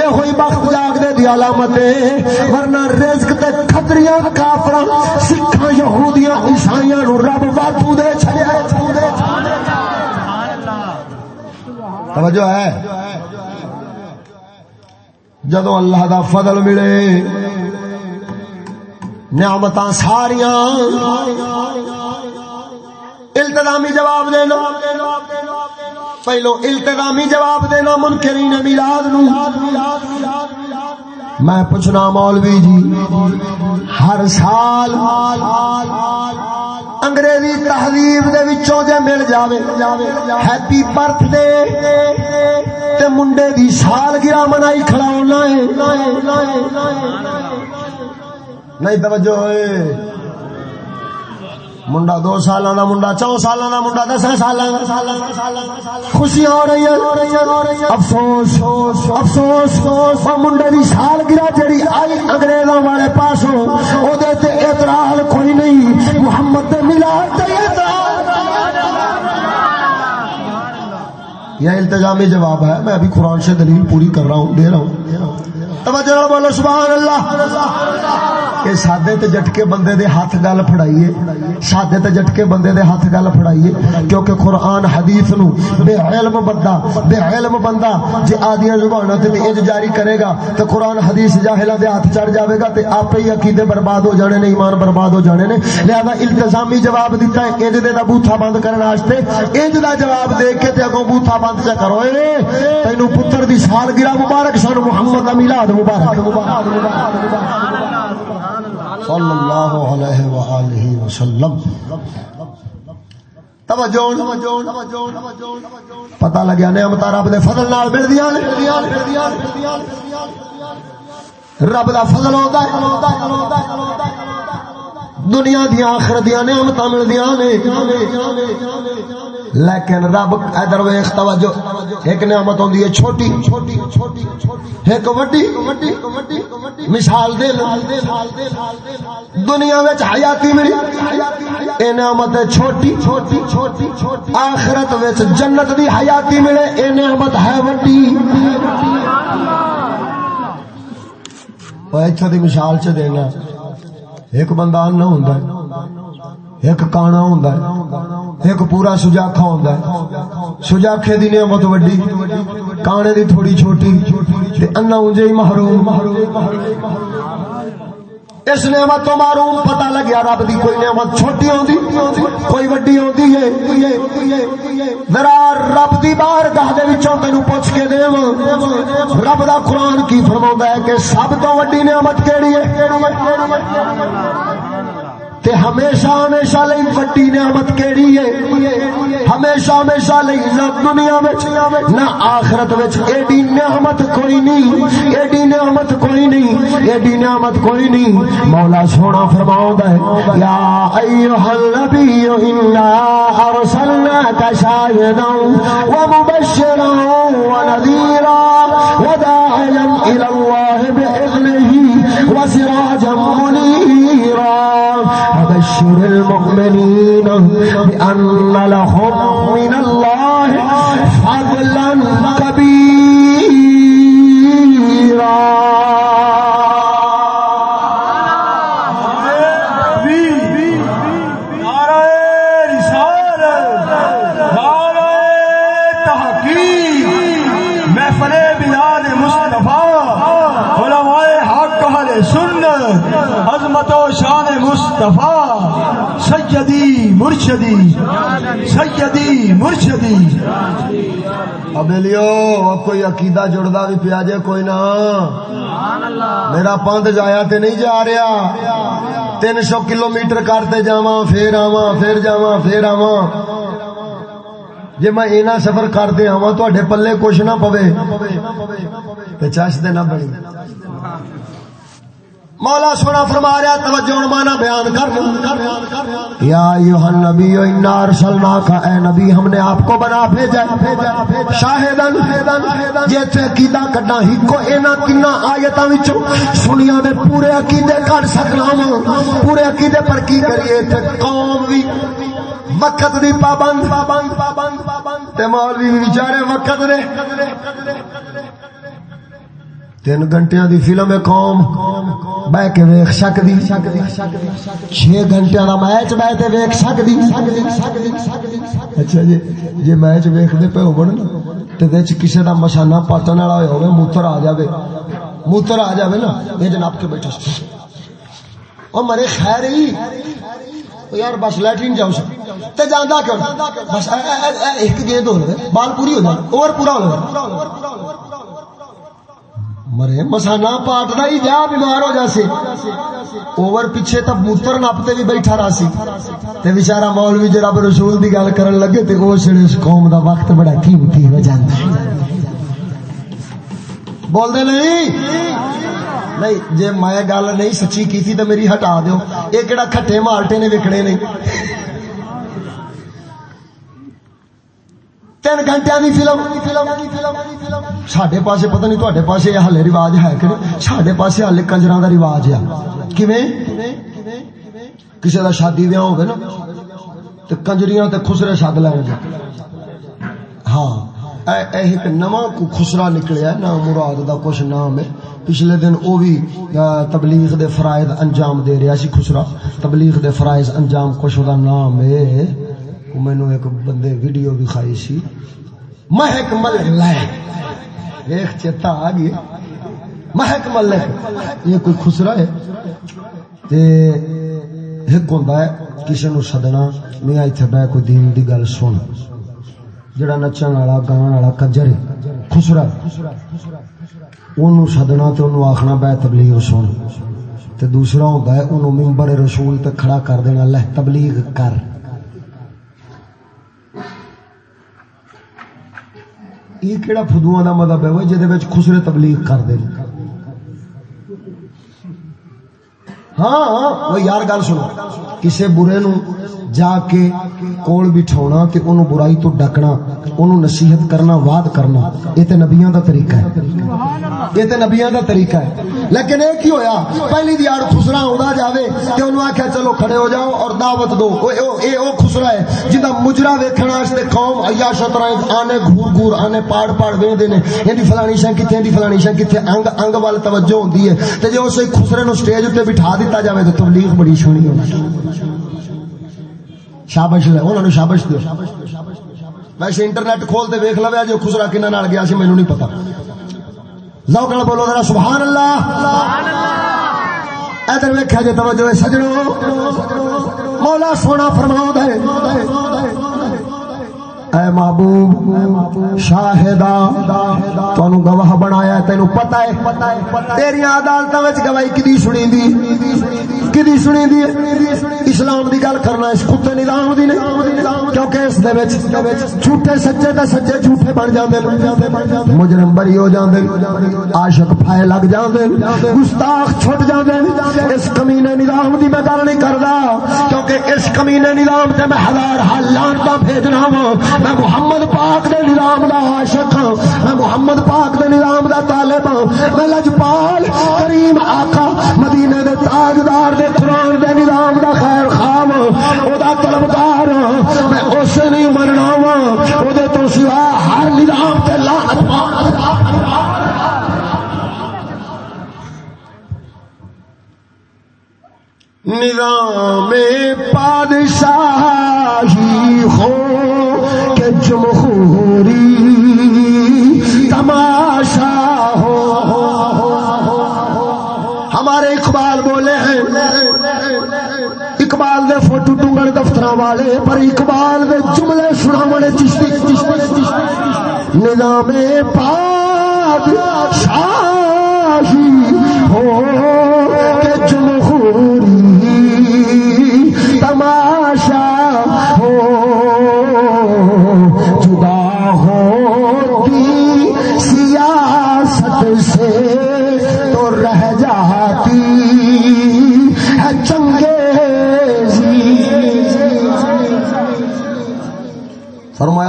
اے ہوئی بخت جاگدے دی علامت، ورنہ رزق تے کھتریاں، کافراں، سکھاں، یہودیاں، عیسائیاں نو رب واتو دے چھڑیا توجہ ہے۔ جدو اللہ دا فضل ملے نعمت ساریاں۔ التظامی جواب دینا۔ پہلو التظامی جواب دینا منکرین میلاد نو۔ میں پوچھنا مولوی جی ہر سال انگریزی تہذیب دے وچوں جے مل جاوے ہیپی برتھ ڈے تے منڈے دی سالگرہ منائی کھڑا ہونا ہے۔ نہیں، توجہ ہوئے منڈا دو سال کا منڈا چو سال کا منڈا دس سال خوشیاں ہو رہی ہیں۔ افسوس افسوس منڈے کی سال گرا جی آئی اگریزوں والے پاسوں وہ اعتراض کوئی نہیں۔ محمد ملا یہ التجامی جواب ہے۔ میں ابھی قرآن سے دلیل پوری کر رہا ہوں، دے رہا ہوں۔ توجہ بولو، سبحان اللہ۔ کہ سادے تے جٹکے بندے دے ہاتھ گل پھڑائیے۔ سادے تے جٹکے بندے دے ہاتھ گل پھڑائیے۔ کیونکہ قرآن حدیث نو بے علم بندہ، بے علم بندہ جے آدیاں زباناں تے انج جاری کرے گا، تے قرآن حدیث جاہلاں دے ہاتھ چڑھ جاوے گا، تے آپ ہی عقیدے برباد ہو جانے نے، ایمان برباد ہو جانے نے۔ لہذا التزامی جواب دیتا ہے، انج دے دا بوتھا بند کرن واسطے۔ انج دا جواب دے کے تے اگوں بوتھا بند چا کرو۔ اے تینو پتر دی سالگرہ مبارک سن محمد میلاد مبارک صلی اللہ علیہ وآلہ وسلم پتا لگیا نعمت رب دے فضل نال مل دیا رب دا فضل ہوتا ہے۔ دنیا دیا آخر دیا نعمت ملدیا نے۔ لیکن رب ادھر ویخ توجہ، ایک نعمت ہوندی ہے چھوٹی، ایک وڈی، مثال دے دنیا وچ حیاتی ملی، اے نعمت ہے چھوٹی چھوٹی چھوٹی آخرت وچ جنت دی حیاتی ملے، اے نعمت ہے وڈی۔ ایتھے دی مثال چ دینا، ایک بندہ انا ہوندا ہے، ایک کانا ہوندا ہے۔ ایک پورا سجاکھا ہوندا ہے۔ سجاکھے دی نعمت وڈی، کانے دی تھوڑی چھوٹی، تے انا اونجے ہی محروم۔ اس نعمت تو معروم پتہ لگیا رب دی کوئی نعمت چھوٹی ہوندی، کوئی وڈی ہوندی ہے۔ ذرا رب دی بارگاہ دے وچوں تینو پوچھ کے دیواں رب دا قرآن کی فرماوندا ہے کہ سب تو وڈی نعمت کیڑی ہے؟ تے ہمیشہ ہمیشہ لئی وڈی نعمت کیڑی ہے؟ ہمیشہ ہمیشہ لئی نہ دنیا وچ، نہ آخرت وچ۔ ایڈی نعمت کوئی نہیں، ایڈی نعمت کوئی نہیں، ایڈی نعمت کوئی نہیں۔ مولا سونا فرماوندا ہے، یا ایھا النبی انا ارسلناک شاہدا ومبشرا ونذيرا وداعيا الى الله باذنه وسراجا منيرا وبشر المؤمنين بأن لهم من الله سیدی مرشدی سیدی مرشدی۔ ابلیو کوئی عقیدہ جڑدا بھی پیا جے، کوئی نہ۔ میرا پند جایا تے نہیں جا رہا۔ تین سو کلو میٹر کرتے جاواں، پھر آواں، پھر جاواں، پھر آواں۔ جی میں اینا سفر کرتے آواں، تواڈے پلے کچھ نہ پوے۔ تے چش دے نہ بنی۔ مولا سونا فرما رہا توجہ مانا بیان کر۔ یا ایوہ النبی، انا ارسلناک۔ اے نبی، ہم نے آپ کو بنا بھیجا شاہدن جیتے عقیدہ کرنا ہی کو اینا کنا آیتاں وچوں سنیا میں پورے عقیدے کر سکنا ہوں پورے عقیدے پر کی کریے؟ تے قوم بھی وقت دی پابند۔ تے مولوی بیچارے وقت دے۔ تین گھنٹے دی فلم قوم۔ بہ کے ویخ سکتی چھ گھنٹے کا میچ بہ کے ویخ سکتی اچھا جی جی میچ ویختے پے ہو کسی کا مشانہ پاتن والا ہوا موتر آ جائے موتر آ جائے نا یہ جناب کے بیٹھے اور مرے خیر ہی۔ یار بس لٹرین جاؤ سر جانا کیوں؟ بس ایک گیند ہو بال پوری ہو جائے، اوور پورا ہو جائے۔ مرے مسانا پاٹ دا ہی جا، بیمار ہو جاسے اوور پیچھے تب موتر نپتے بھی بیٹھا رہا سی۔ تے بیچارہ مولوی جے رب رسول دی گل کرن لگے تے او سڑے اس قوم دا وقت بڑا قیمتی ہو جاندا ہے بول دے نہیں؟ نہیں، جے میں گل نہیں سچی کیتی تے میری ہٹا دیو۔ اے کیڑا کھٹے مالٹے نے وکڑے نہیں تین گھنٹے کی فلم. سڈے پاس پتہ نہیں تے پاس ہلے رواج ہے کہ سڈے پاس ہلے کنجر کا رواج ہے. کسی کا شادی ویا ہوگا نا تو کنجریاں تے خسرے سد لین گے. ہاں ایک نواں خسرا نکلیا نہ مراد دا کچھ نام ہے. پچھلے دن وہ بھی تبلیغ دے فرائض انجام دے رہا سی خسرا تبلیغ دے فرائض انجام کچھ دا نام ہے. مینو ایک بندے ویڈیو دکھائی سی۔ مہک ملک۔ لائے ایک چیتا آ گئی۔ مہک ملک۔ یہ کوئی خسرا ہے؟ تے ایک ہوندا ہے، کسی نو سدنا۔ میاں ایتھے بہ کوئی دین دی گل سن۔ جڑا نچن والا گان والا کجر ہے۔ خسرا اونوں سدنا تے اونوں آکھنا بہ تبلیغ سن۔ تے دوسرا ہوندا ہے اونوں منبر رسول تے کھڑا کر دینا، لہ تبلیغ کر۔ یہ کہڑا فدو کا مطلب ہے جہد خسرے تبلیغ کر دے ہاں،, ہاں وہ یار، گل سنو، کسے برے نو جا کے کول بٹھاؤنا تے انہوں برائی تو ڈکنا انہوں نصیحت کرنا، وعد کرنا، یہ تے نبیاں دا طریقہ ہے۔ یہ تے نبیاں دا طریقہ ہے۔ لیکن ایک ہی ہویا، پہلی دیار خسرا ہونا جاوے تے انہوں آکھیا، چلو کھڑے ہو جاؤ اور دعوت دو۔ اے او خسرا ہے جنہ مجرا ویکھنا اس تے قوم عیاش طرح آنے گھور گھور آنے پاڑ پاڑ ویندے نے۔ ایندی فلانی شے کتے دی یعنی فلانی شے کتے انگ انگ وال توجہ ہوندی ہے۔ تے جے اس خسرے نو سٹیج تے بٹھا دیتا جاوے تے تبلیغ بڑی سونی ہونی شابش لے انہوں نے شابش دو ویسے انٹرنیٹ کھول دے، ویکھ لو جو خسرا کنہ نال گیا سی، مینوں نہیں پتا ذوق نال بولو ذرا سبحان اللہ ادھر ویکھیا جے توجہ سجڑو مولا سونا فرماؤ دے۔ اے محبوب، شاہدہ، تانوں گواہ بنایا تینو پتہ ہے۔ تیری عدالتاں وچ گواہی کدی سنی دی کدی سنی دی اسلام دی گل کرنا اس کتے نظام دی نہیں، کیونکہ اس دے وچ جھوٹے سچے تے سچے جھوٹے بن جاندے مجرم بری ہو جاندے عاشق پھائے لگ جاندے گستاخ چھٹ جاندے اس کمینے نظام دی میں گل نہیں کردا، کیونکہ اس کمینے نظام تے میں ہزار حال لانتا بھیجنا ہوں میں محمد پاک دے نظام دا عاشق ہوں میں محمد پاک دے نظام دا طالب ہاں۔ میں لجپال کریم آقا، مدینے دے تاجدار دے قرآن دے نظام دا خیر خام ہاں۔ او دا طلبدار والے پر اقبال دے جملے سنا بڑے چشتی نظام پاد شاہی ہو جمہوری تماشا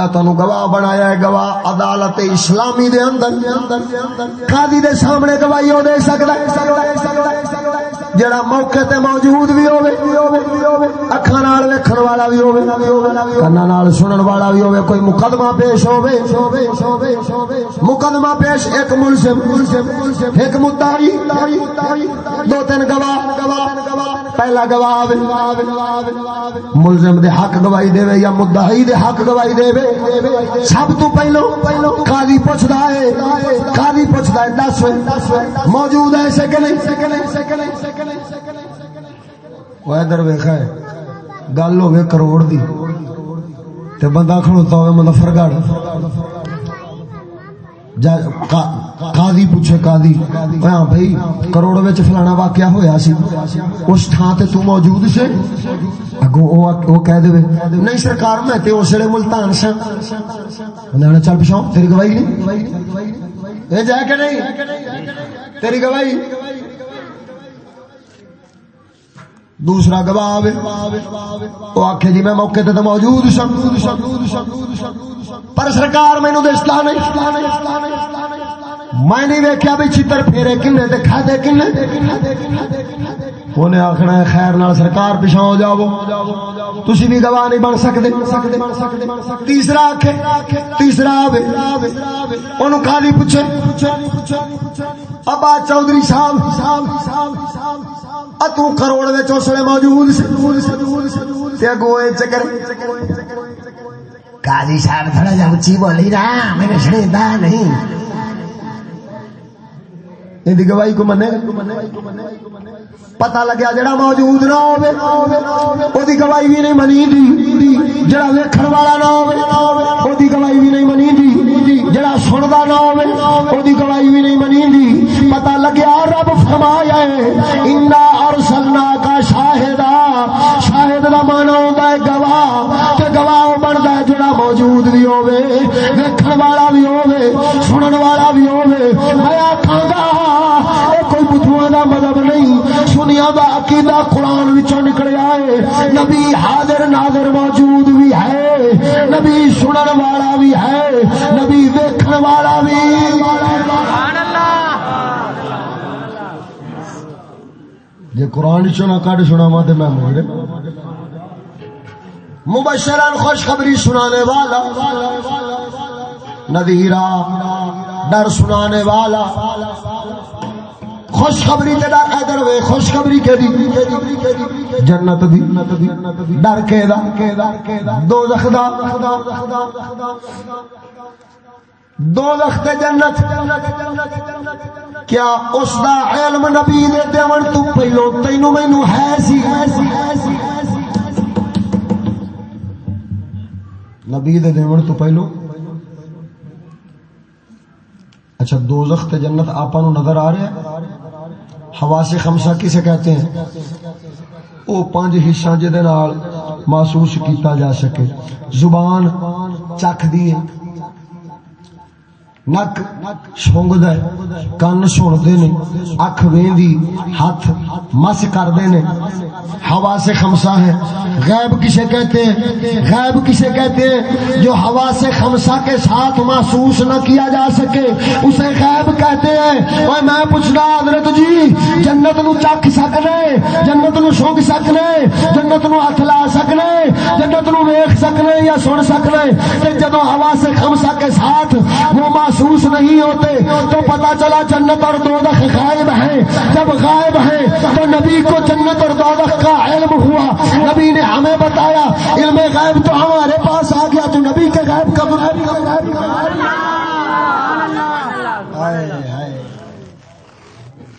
فرمایا تنو گواہ بنایا ہے، گواہ عدالت اسلامی دے اندر۔ قاضی دے سامنے گواہی ہو دے سکتا ہے۔ جڑا موقع تے موجود بھی ہوے اکھاں نال ویکھن والا بھی ہوے کنا نال سنن والا بھی ہوے کوئی مقدمہ پیش ہوے مقدمہ پیش ایک ملزم، ایک مدعی، دو تین گواہ گواہ۔ پہلا گواہ ملزم دے حق گواہی دے یا مدعی دے حق گواہی دے سب تو پہلو قاضی پوچھدا ہے۔ قاضی پوچھدا ہے، دس موجود ہے سے کہ نہیں؟ وہ ادھر ویخا ہے۔ گل ہوگی کروڑ دی۔ تے بندہ کھڑوتا ہوئے مظفر گڑھ۔ قاضی پوچھے قاضی ہاں بھائی کروڑ وچ فلانا واقعہ ہویا سی۔ اس تھاں تے تو موجود سے؟ اگو او او کہہ دے نہیں سرکار، میں تے اس ویلے ملتان سا انہاں چل پچھاؤ تیری گواہی نہیں؟ اے جا کے نہیں، تیری گواہی؟ دوسرا گواہ وہ آخ جی میں موقع تے موجود پر سرکار مینو دستا نہیں۔ میں نہیں ویکیا بھی چتر پھیرے کنے تے کھادے کنے۔ انہیں آخنا ہے خیر نال سرکار پیچھا ہو جاؤ۔ تسی بھی گواہ نہیں بن سکتے تیسرا آخے تیسرا آوے۔ انہوں کھالی پوچھے، ابا چودھری صاحب اتو کروڑ چوسلے موجود چکر۔ قاضی صاحب تھوڑا جا اچھی بولی نا میرے سنیدا نہیں۔ گواہی کو منے۔ پتا لگیا جڑا موجود نہ ہو گواہی بھی نہیں منی دی۔ جڑا ویکھن والا نہ ہو گواہی بھی نہیں منی دی۔ جڑا سندا نہ ہو گواہی بھی نہیں بنی دی۔ پتا لگیا رب فرمایا ہے، انا ارسلنا کا شاہدہ شاہد دا مانا ہوندا ہے، گواہ، تے گواہ بندا ہے جڑا موجود بھی ہوے، ویکھن والا بھی ہوے، سنن والا بھی ہوے۔ میں آکھاں گا نہیں دا عقیدہ قرآن وچوں نکلیا ہے نبی حاضر ناظر موجود بھی ہے۔ نبی سنن والا بھی ہے۔ نبی ویکھن والا بھی۔ سبحان اللہ جی قرآن چو نہ کٹ سنا وا تو میں موڑ مبشران خوشخبری سنانے والا۔ ندیرا ڈر سنانے والا۔ خوشخبری تے ڈر ادھر وے، خوشخبری کے دی جنت دی، ڈر کے دا دو زخدا دو لخت جنت۔ کیا اس دا علم نبی دے دیون تو پہلو تینو مینو ہے سی۔ نبی دے دیون تو پہلو۔ اچھا دو لخت جنت آپ نظر آ رہے ہیں؟ حواس خمسہ خمسا کسے کہتے ہیں؟ او پانچ حصہ جہد نال محسوس کیتا جا سکے۔ زبان چکھ دی نک سونگ دے کن سنتے نے، اکھ ویندی، ہاتھ مس کرتے نے۔ ہوا سے خمسا ہے۔ غیب کسے کہتے ہیں؟ غیب کسے کہتے ہیں؟ جو ہوا سے خمسا کے ساتھ محسوس نہ کیا جا سکے، اسے غیب کہتے ہیں۔ اور میں پوچھنا، حضرت جی جنت نو چکھ سکنے، جنت نو سونگ سکنے، جنت نو ہاتھ لا سکنے، جنت نو ویخ سکنے یا سن سکنے؟ جدو ہوا سے خمسا کے ساتھ وہ محسوس محسوس نہیں ہوتے تو پتا چلا جنت اور دودخ غائب ہے جب غائب ہے تو نبی کو جنت اور دودخ کا علم ہوا۔ نبی نے ہمیں بتایا، علم غائب تو ہمارے پاس آ گیا۔ تو نبی کے غائب کب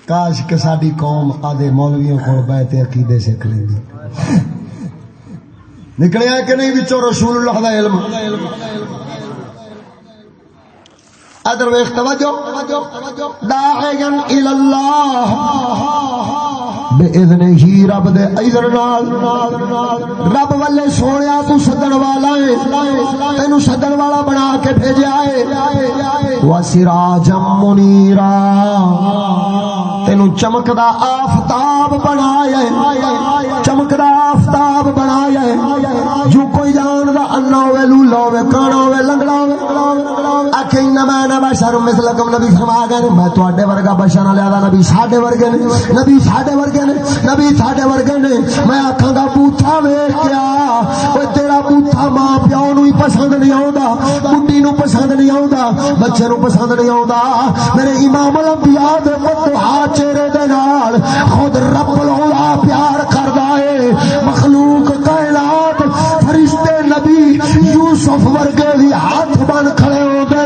کاش کے ساری قوم آدھے مولویوں کو بیتے عقیدے سیکھ لیں گی نکلیا کہ نہیں؟ بچوں رسول اللہ دا علم۔ ادر ویخ توجہ۔ داعین الاللہ۔ بے اذن ہی رب دے ایدر نال۔ رب والے سونیا تو صدر والا ہے۔ تینو صدر والا بنا کے بھیجیا ہے۔ وسراجم منیرا۔ تینو چمکدا آفتاب بنایا ہے۔ چمکدا آفتاب بنایا ہے۔ جو کوئی جان دا انا ہوے لولا ہوے کانا ہوے لنگڑا ہوے اکھے میں بشر مثلکم نبی فرما گئے میں تواڈے ورگا بشر نہ لیا نبی ساڈے ورگے نے نبی ساڈے ورگے نے نبی ساڈے ورگے نے میں آکھاں گا بوتھا ویکھ کیا اوے تیرا بوتھا ماں پیو نو ہی پسند نہیں آوندا بڈھی نو پسند نہیں آوندا بچے نو پسند نہیں آوندا میرے امام الانبیاء دے متحا چہرے دے نال خود رب العلا پیار کردا ہے مخلوق کائنات فرشتے نبی یوسف ورگے بھی ہاتھ بن کھڑے ہوندے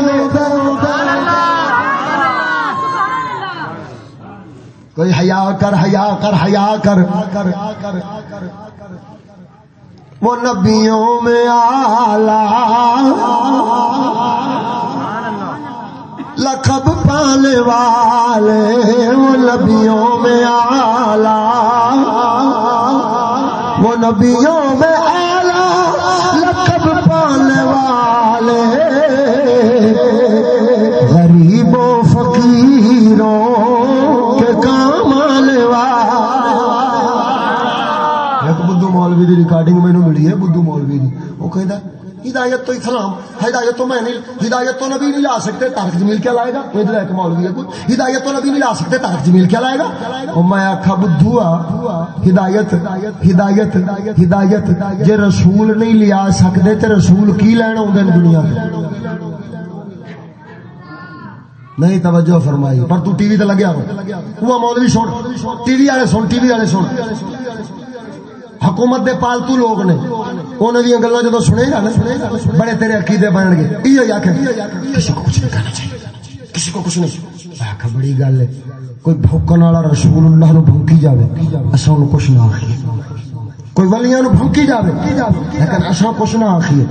کوئی حیا کر حیا کر حیا کر۔ وہ نبیوں میں آلہ۔ لقب پانے والے وہ نبیوں میں آلہ۔ وہ نبیوں میں ریکارڈنگ مینوں ملی ہے بدھو مولوی دی وہ کہندا ہدایت تو اسلام ہدایت تو میں نہیں ہدایت تو نبی نہیں لا سکتے تارک جمیل کیا لائے گا ادھر ایک مولوی ہے کوئی ہدایت تو نبی نہیں لا سکتے تارک جمیل کیا لائے گا میں آکھا بدھو ہدایت ہدایت ہدایت جے رسول نہیں لیا سکتے تے رسول کی لینا ہوندے دنیا نہیں توجہ فرمائی پر تو ٹی وی تے لگیا ہو وہ مولوی سن ٹی وی والے سن ٹی وی والے سن حکومت دے پالتو لوگ نے۔ انہوں نے گلا جب سنے گا نا، بڑے تیرے عقیدے بن گئے۔ یہ آخر کسی کو کچھ نہیں کہنا چاہیے۔ کسی کو کچھ نہیں۔ آخ بڑی گل ہے۔ کوئی بھوکن والا رسول اللہ نو بھوکی جاوے اصا ان کچھ نہ آخیے کوئی ولیاں نو بھوکی جاوے، لیکن اصا کچھ نہ آخیے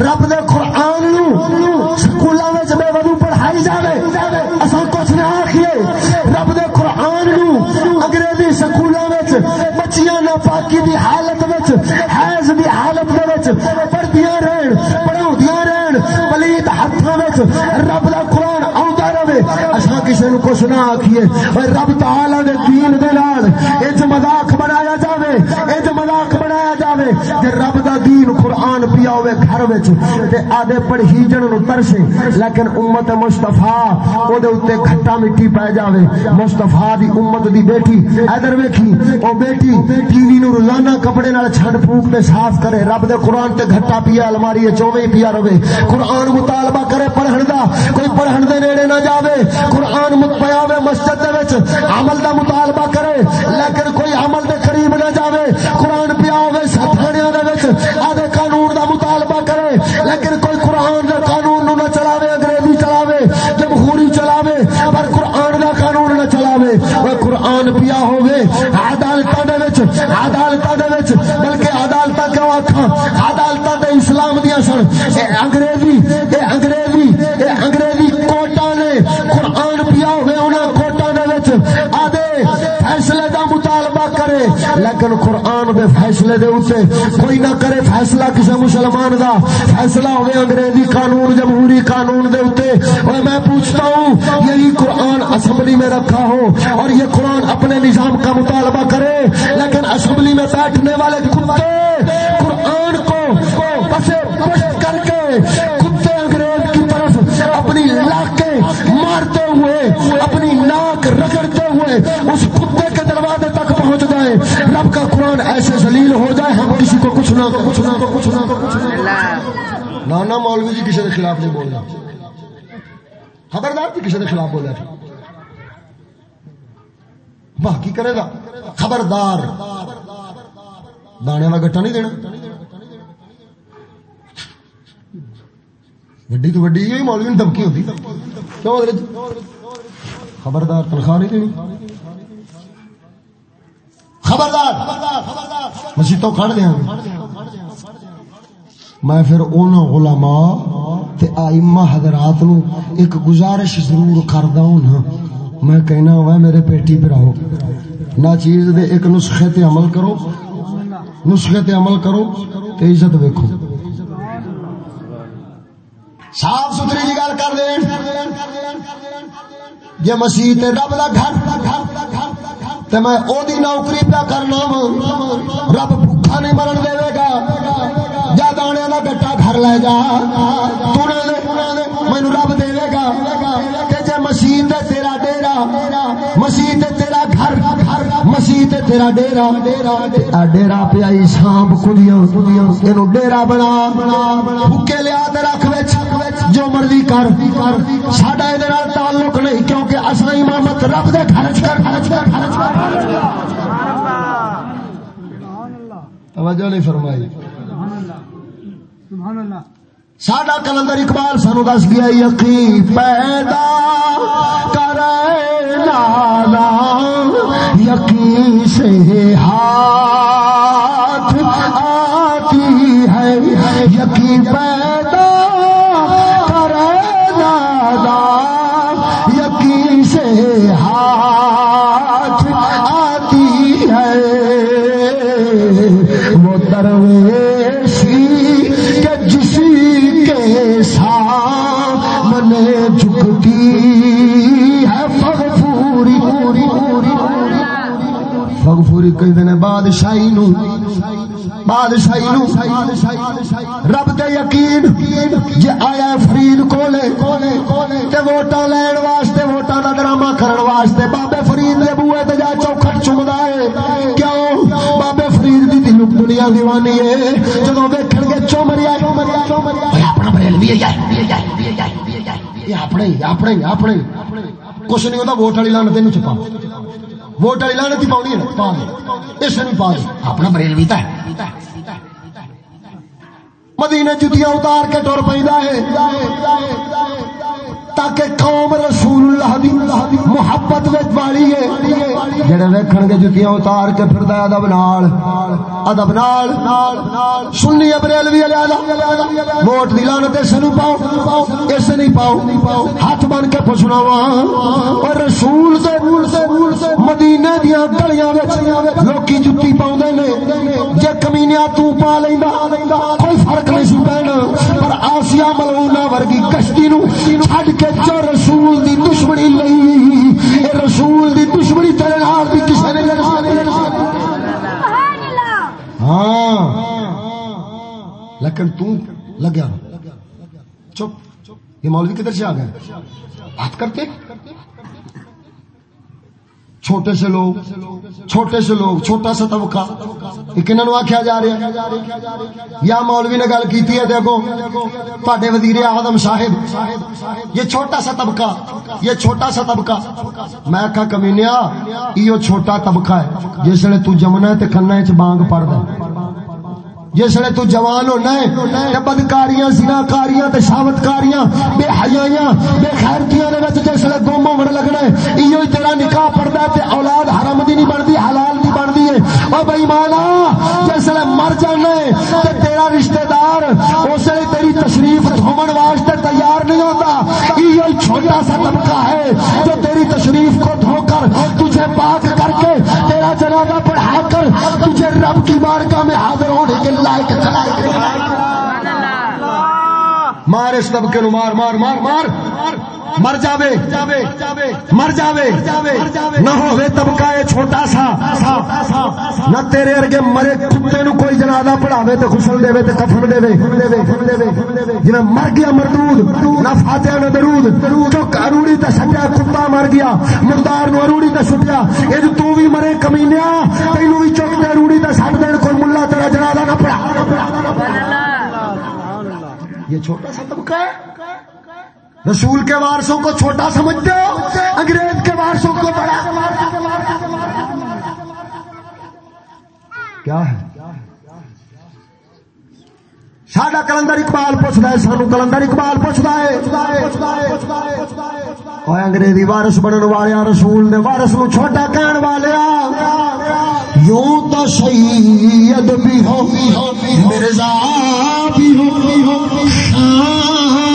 رب دے قرآن نو سکولاں وچ بے ودو پڑھائی جاوے اصا کچھ نہ آخیے رب دے قرآن نو سکولوں بچیاں ناپاکی دی حالت وچ، حیض دی حالت دے وچ پڑھدیاں رہن پڑھاؤندیاں رہن، پلیت ہتھاں وچ، رب دا قرآن آوندا رہے۔ اساں کسے نو کچھ نہ آکھیے رب تعالی دے دین دے نال اج مذاق بنایا جاوے۔ جاوے رب دا دین قرآن پیا ہوے گھر وچ تے آدے پڑھیجن نو ترسے لیکن امت مصطفی او دے اوتے کھٹا مٹی پے جاوے۔ مصطفی دی امت دی بیٹی ادھر ویکھی، او بیٹی ٹی وی نو روزانہ کپڑے نال چھڑ پھوک تے صاف کرے۔ رب دے قرآن تے گھٹا پیا، الماری چوویں پیا رہے۔ قرآن مطالبہ کرے پڑھن دا، کوئی پڑھن دے نیڑے نہ جاوے۔ قرآن پیا ہوے مسجد دے وچ، عمل دا مطالبہ کرے۔ لیکن کوئی عمل دے قریب نہ جاوے۔ قرآن پیا ہوے ساتھانیاں آدھے قانون دا مطالبہ کرے، لیکن کوئی قرآن دا قانون نو نہ چلاوے، انگریزی چلاوے، جمہوری چلاوے، پر قرآن دا قانون نہ چلاوے۔ وہ قرآن پیا ہوے عدالتاں دے وچ، عدالتاں دے وچ۔ بلکہ عدالتاں کیوں آکھاں؟ عدالتاں تے اسلام دیاں سن۔ اے انگریزی اے انگریزی کرے، لیکن قرآن دے فیصلے دے اوتے کوئی نہ کرے فیصلہ کسی مسلمان دا۔ فیصلہ ہوئے انگریزی قانون، جمہوری قانون دے اوتے۔ اور میں پوچھتا ہوں، یہی قرآن اسمبلی میں رکھا ہو اور یہ قرآن اپنے نظام کا مطالبہ کرے، لیکن اسمبلی میں بیٹھنے والے کتے، قرآن کو پسے پشت کر کے کتے انگریز کی طرف اپنی لاکیں مارتے ہوئے، اپنی ناک رگڑتے ہوئے، اس کا قرآن ایسے ذلیل ہو جائے ہم کسی کو کچھ نہ کچھ نہ کچھ نہ کچھ نہ نانا مولوی جی کسی کے خلاف نہیں بولنا خبردار جی کسی کے خلاف بولے باقی کرے گا؟ خبردار۔ دانے والا گٹا نہیں دینا۔ وڈی تو وڈی مولوی نے دھمکی ہوتی کیوں؟ خبردار تنخواہ نہیں دینی۔ خبردار! مسیطوں کھڑ دیا۔ میں پھر انہوں علماء تے آئمہ حضرات نو ایک گزارش ضرور کردا ہوں میں کہنا ہوا میرے پیٹی پہ رہو نہ چیز دے ایک نسخے تے عمل کرو۔ نسخے تے عمل کرو تے عزت ویکھو۔ صاف ستھری جی گل کر دیں جی مسیح تے رب دا گھر۔ تے میں او دی نوکری پہ کرنا وا رب بھوکا نہیں مرن دے گا۔ جا دانے دا گٹا گھر لے جا۔ مینو رب دے گا۔ کہ جے مسیح تے تیرا ڈیرا مسیح تے تے تیرا ڈیرا ڈیرا پیا یہ ڈیرا بنا بھوکے لیا رکھ جو مرضی کر ساڈا یہ تعلق نہیں کیونکہ اصل امامت رب دے گھر توجہ نہیں فرمائی ساڈا کلندر اقبال سانو دس گیا یقین پیدا کرے لالا یقین سے ہاتھ آتی ہے یقین پیدا کرے لالا یقین سے ہاتھ آتی ہے وہ درویشی کئی دن بادشاہی نو بادشاہی نو۔ رب دے یقین، جے آیا فرید کولے، تے ووٹاں لین واسطے، ووٹاں دا ڈرامہ کرن واسطے۔ بابے فرید دے بوئے تے جا چوکھٹ چمدا ہے۔ کیوں؟ بابے فرید دی دل دنیا دیوانی ہے۔ جدوں ویکھن گے چومریا چومریا چومریا اپنا بریلوی ہے یہ اپنے اپنے اپنے کچھ نہیں ہوتا ووٹ والی لان تین چھپا۔ ووٹ والی لانت پاؤنی ہے پا دے اس نے پا دے اپنا بریلوی تو ہے مدینے جتیاں اتار کے ٹور پہ تاکہ قوم رسول اللہ دی محبت وچ والی ہے. جڑے ویکھن گے جتیاں اتار کے پھردا ہے ادب نال. ادب نال. سنی بریلوی علی ووٹ دی لعنت اس نو پاؤ. اس نہیں پاؤ. ہاتھ بن کے پوچھنا وا اور رسول دے مدینے دیاں گلیاں وچ لوکی جُتی پاوندے نے. جے کمینیا تو پا لیندا. کوئی فرق نہیں سی پینا پر آسیا ملونا ورگی کشتی نو چھڈ کے جو رسول دی دشمنی لئی اے رسول دی دشمنی تیرے نال بھی کسے نے ہاں۔ لیکن تو لگیا۔ چپ۔ یہ مولوی کدھر سے آ گئے؟ بات کرتے؟ چھوٹے سے لوگ، چھوٹے سے لوگ، چھوٹا سا طبقہ۔ کنہوں آخیا جا رہا یا مولوی نے گل کی ہے، دیکھو تے وزیر اعظم صاحب، یہ چھوٹا سا طبقہ، یہ چھوٹا سا طبقہ۔ میں آخا کمینیا یہ چھوٹا طبقہ ہے، جس نے تو ہے تو کھنا بانگ پڑ دیں جسے تو جوان ہونا ہے بدکاریاں، زناکاریاں تے شاوتکاریاں، بے حیاں بے خیرتیاں دے وچ جسے گم ہون لگنا ہے ایو تیرا نکاح پڑدا ہے تے اولاد حرام دی نہیں بندی حلال دی بندی ہے۔ او بے ایمانا جسے مر جانا ہے تے تیرا رشتہ دار اسے تیری تشریف دھومن واسطے تیار نہیں ہوتا ایو چھوٹا سا طبقہ ہے جو تیری تشریف کو دھو کر تجھے پاک کر کے جنازہ پڑھا کر تجھے رب کی بارگاہ میں حاضر ہونے کے لائق مار اس طبقے نو مار مار مار مار۔ مر جاوے مر جاوے نہ ہوئے طبقہ اے چھوٹا سا نہ تیرے ارگے مرے کتے نو کوئی جنازہ پڑھاوے تے غسل دے تے کفن دے جی مر گیا مردود نہ فاتحہ نہ درود جو اروڑی تے سٹیا کتا مر گیا مردار نو اروڑی تے سٹیا اے تو بھی مرے کمینیا تینو بھی چک تے اروڑی تے سٹ دین کوئی ملا تیرا جنازہ نہ پڑھا۔ یہ چھوٹا سا طبقہ ہے۔ رسول کے وارثوں کو چھوٹا سمجھتے ہو؟ انگریز کے وارثوں کو بڑا کیا ہے؟ ساڈا کلندر اقبال پوچھتا ہے، سانو کلندر اقبال پوچھتا ہے۔ انگریزی وارس بننے والے رسول نے وارس نو چھوٹا کہن والے یوں تو سید بھی ہو مرزا بھی ہو خان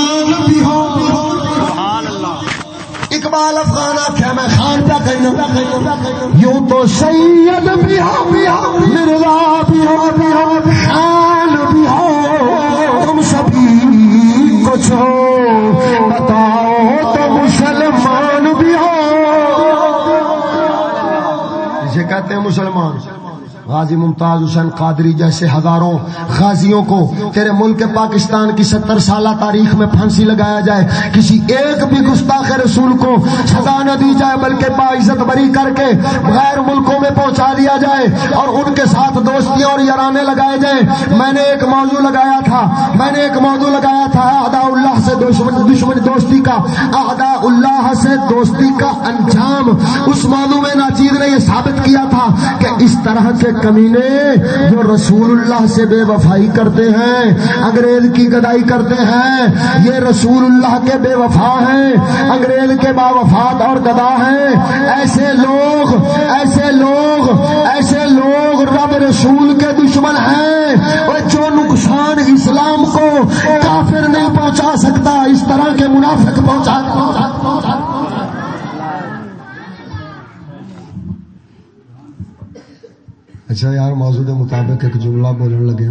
اقبال افغان آخیا میں خان پہ کہنا یوں تو سید بھی ہو بھی ہو، مرزا بھی ہو خان بھی ہو۔ تم سبھی کچھ ہو بتاؤ تو مسلمان بھی ہو۔ جسے کہتے ہیں مسلمان۔ غازی ممتاز حسین قادری جیسے ہزاروں غازیوں کو تیرے ملک پاکستان کی ستر سالہ تاریخ میں پھانسی لگایا جائے، کسی ایک بھی گستاخ رسول کو سزا نہ دی جائے، بلکہ باعزت بری کر کے غیر ملکوں میں پہنچا دیا جائے اور ان کے ساتھ دوستیاں اور یارانے لگائے جائیں۔ میں نے ایک موضوع لگایا تھا، میں نے ایک موضوع لگایا تھا ادا اللہ سے دشمن دشمن دوستی کا ادا اللہ سے دوستی کا انجام۔ اس موضوع میں ناچیر نے یہ ثابت کیا تھا کہ اس طرح کے کمینے جو رسول اللہ سے بے وفائی کرتے ہیں، انگریز کی گدائی کرتے ہیں، یہ رسول اللہ کے بے وفا ہیں، انگریز کے با وفات اور گدا ہیں۔ ایسے لوگ ایسے لوگ ایسے لوگ رب رسول کے دشمن ہیں۔ اور جو نقصان اسلام کو کافر نہیں پہنچا سکتا، اس طرح کے منافق پہنچا اچھا یار موضوع کے مطابق ایک جملہ بولن لگے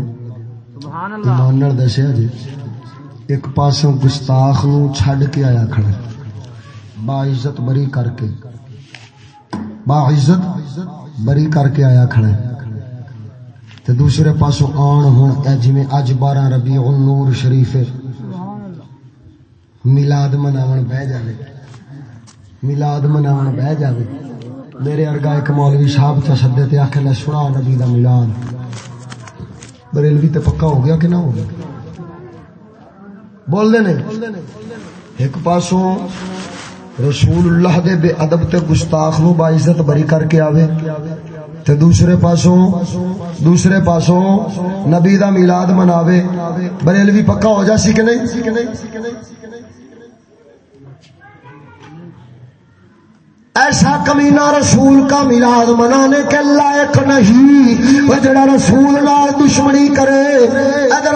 ایمان دسیا جی ایک پاسوں گستاخ نو چھڈ کے آیا کھڑا با عزت بری کر کے با عزت بری کر کے آیا کھڑا تے دوسرے پاسوں آن ہوں اے جویں اج 12 ربیع النور شریف میلاد مناون بہ جاوے میلاد مناون بہ جاوے میرے ارگا ایک مولوی صاحب چا سدے تے آخر لے سنا نبی دا ملان بریلوی تے پکا ہو گیا کہ نہ ہو گیا؟ بول دے نہیں ایک پاسوں رسول اللہ دے بے ادب تے گستاخ نو با عزت بری کر کے آوے، تے دوسرے پاسوں دوسرے پاسوں نبی دا میلاد مناوے۔ بریلوی پکا ہو جا سی کہ نہیں؟ ایسا کمینہ رسول کا میلاد منانے کے لائق نہیں۔ وہ جڑا رسول نال دشمنی کرے۔ اگر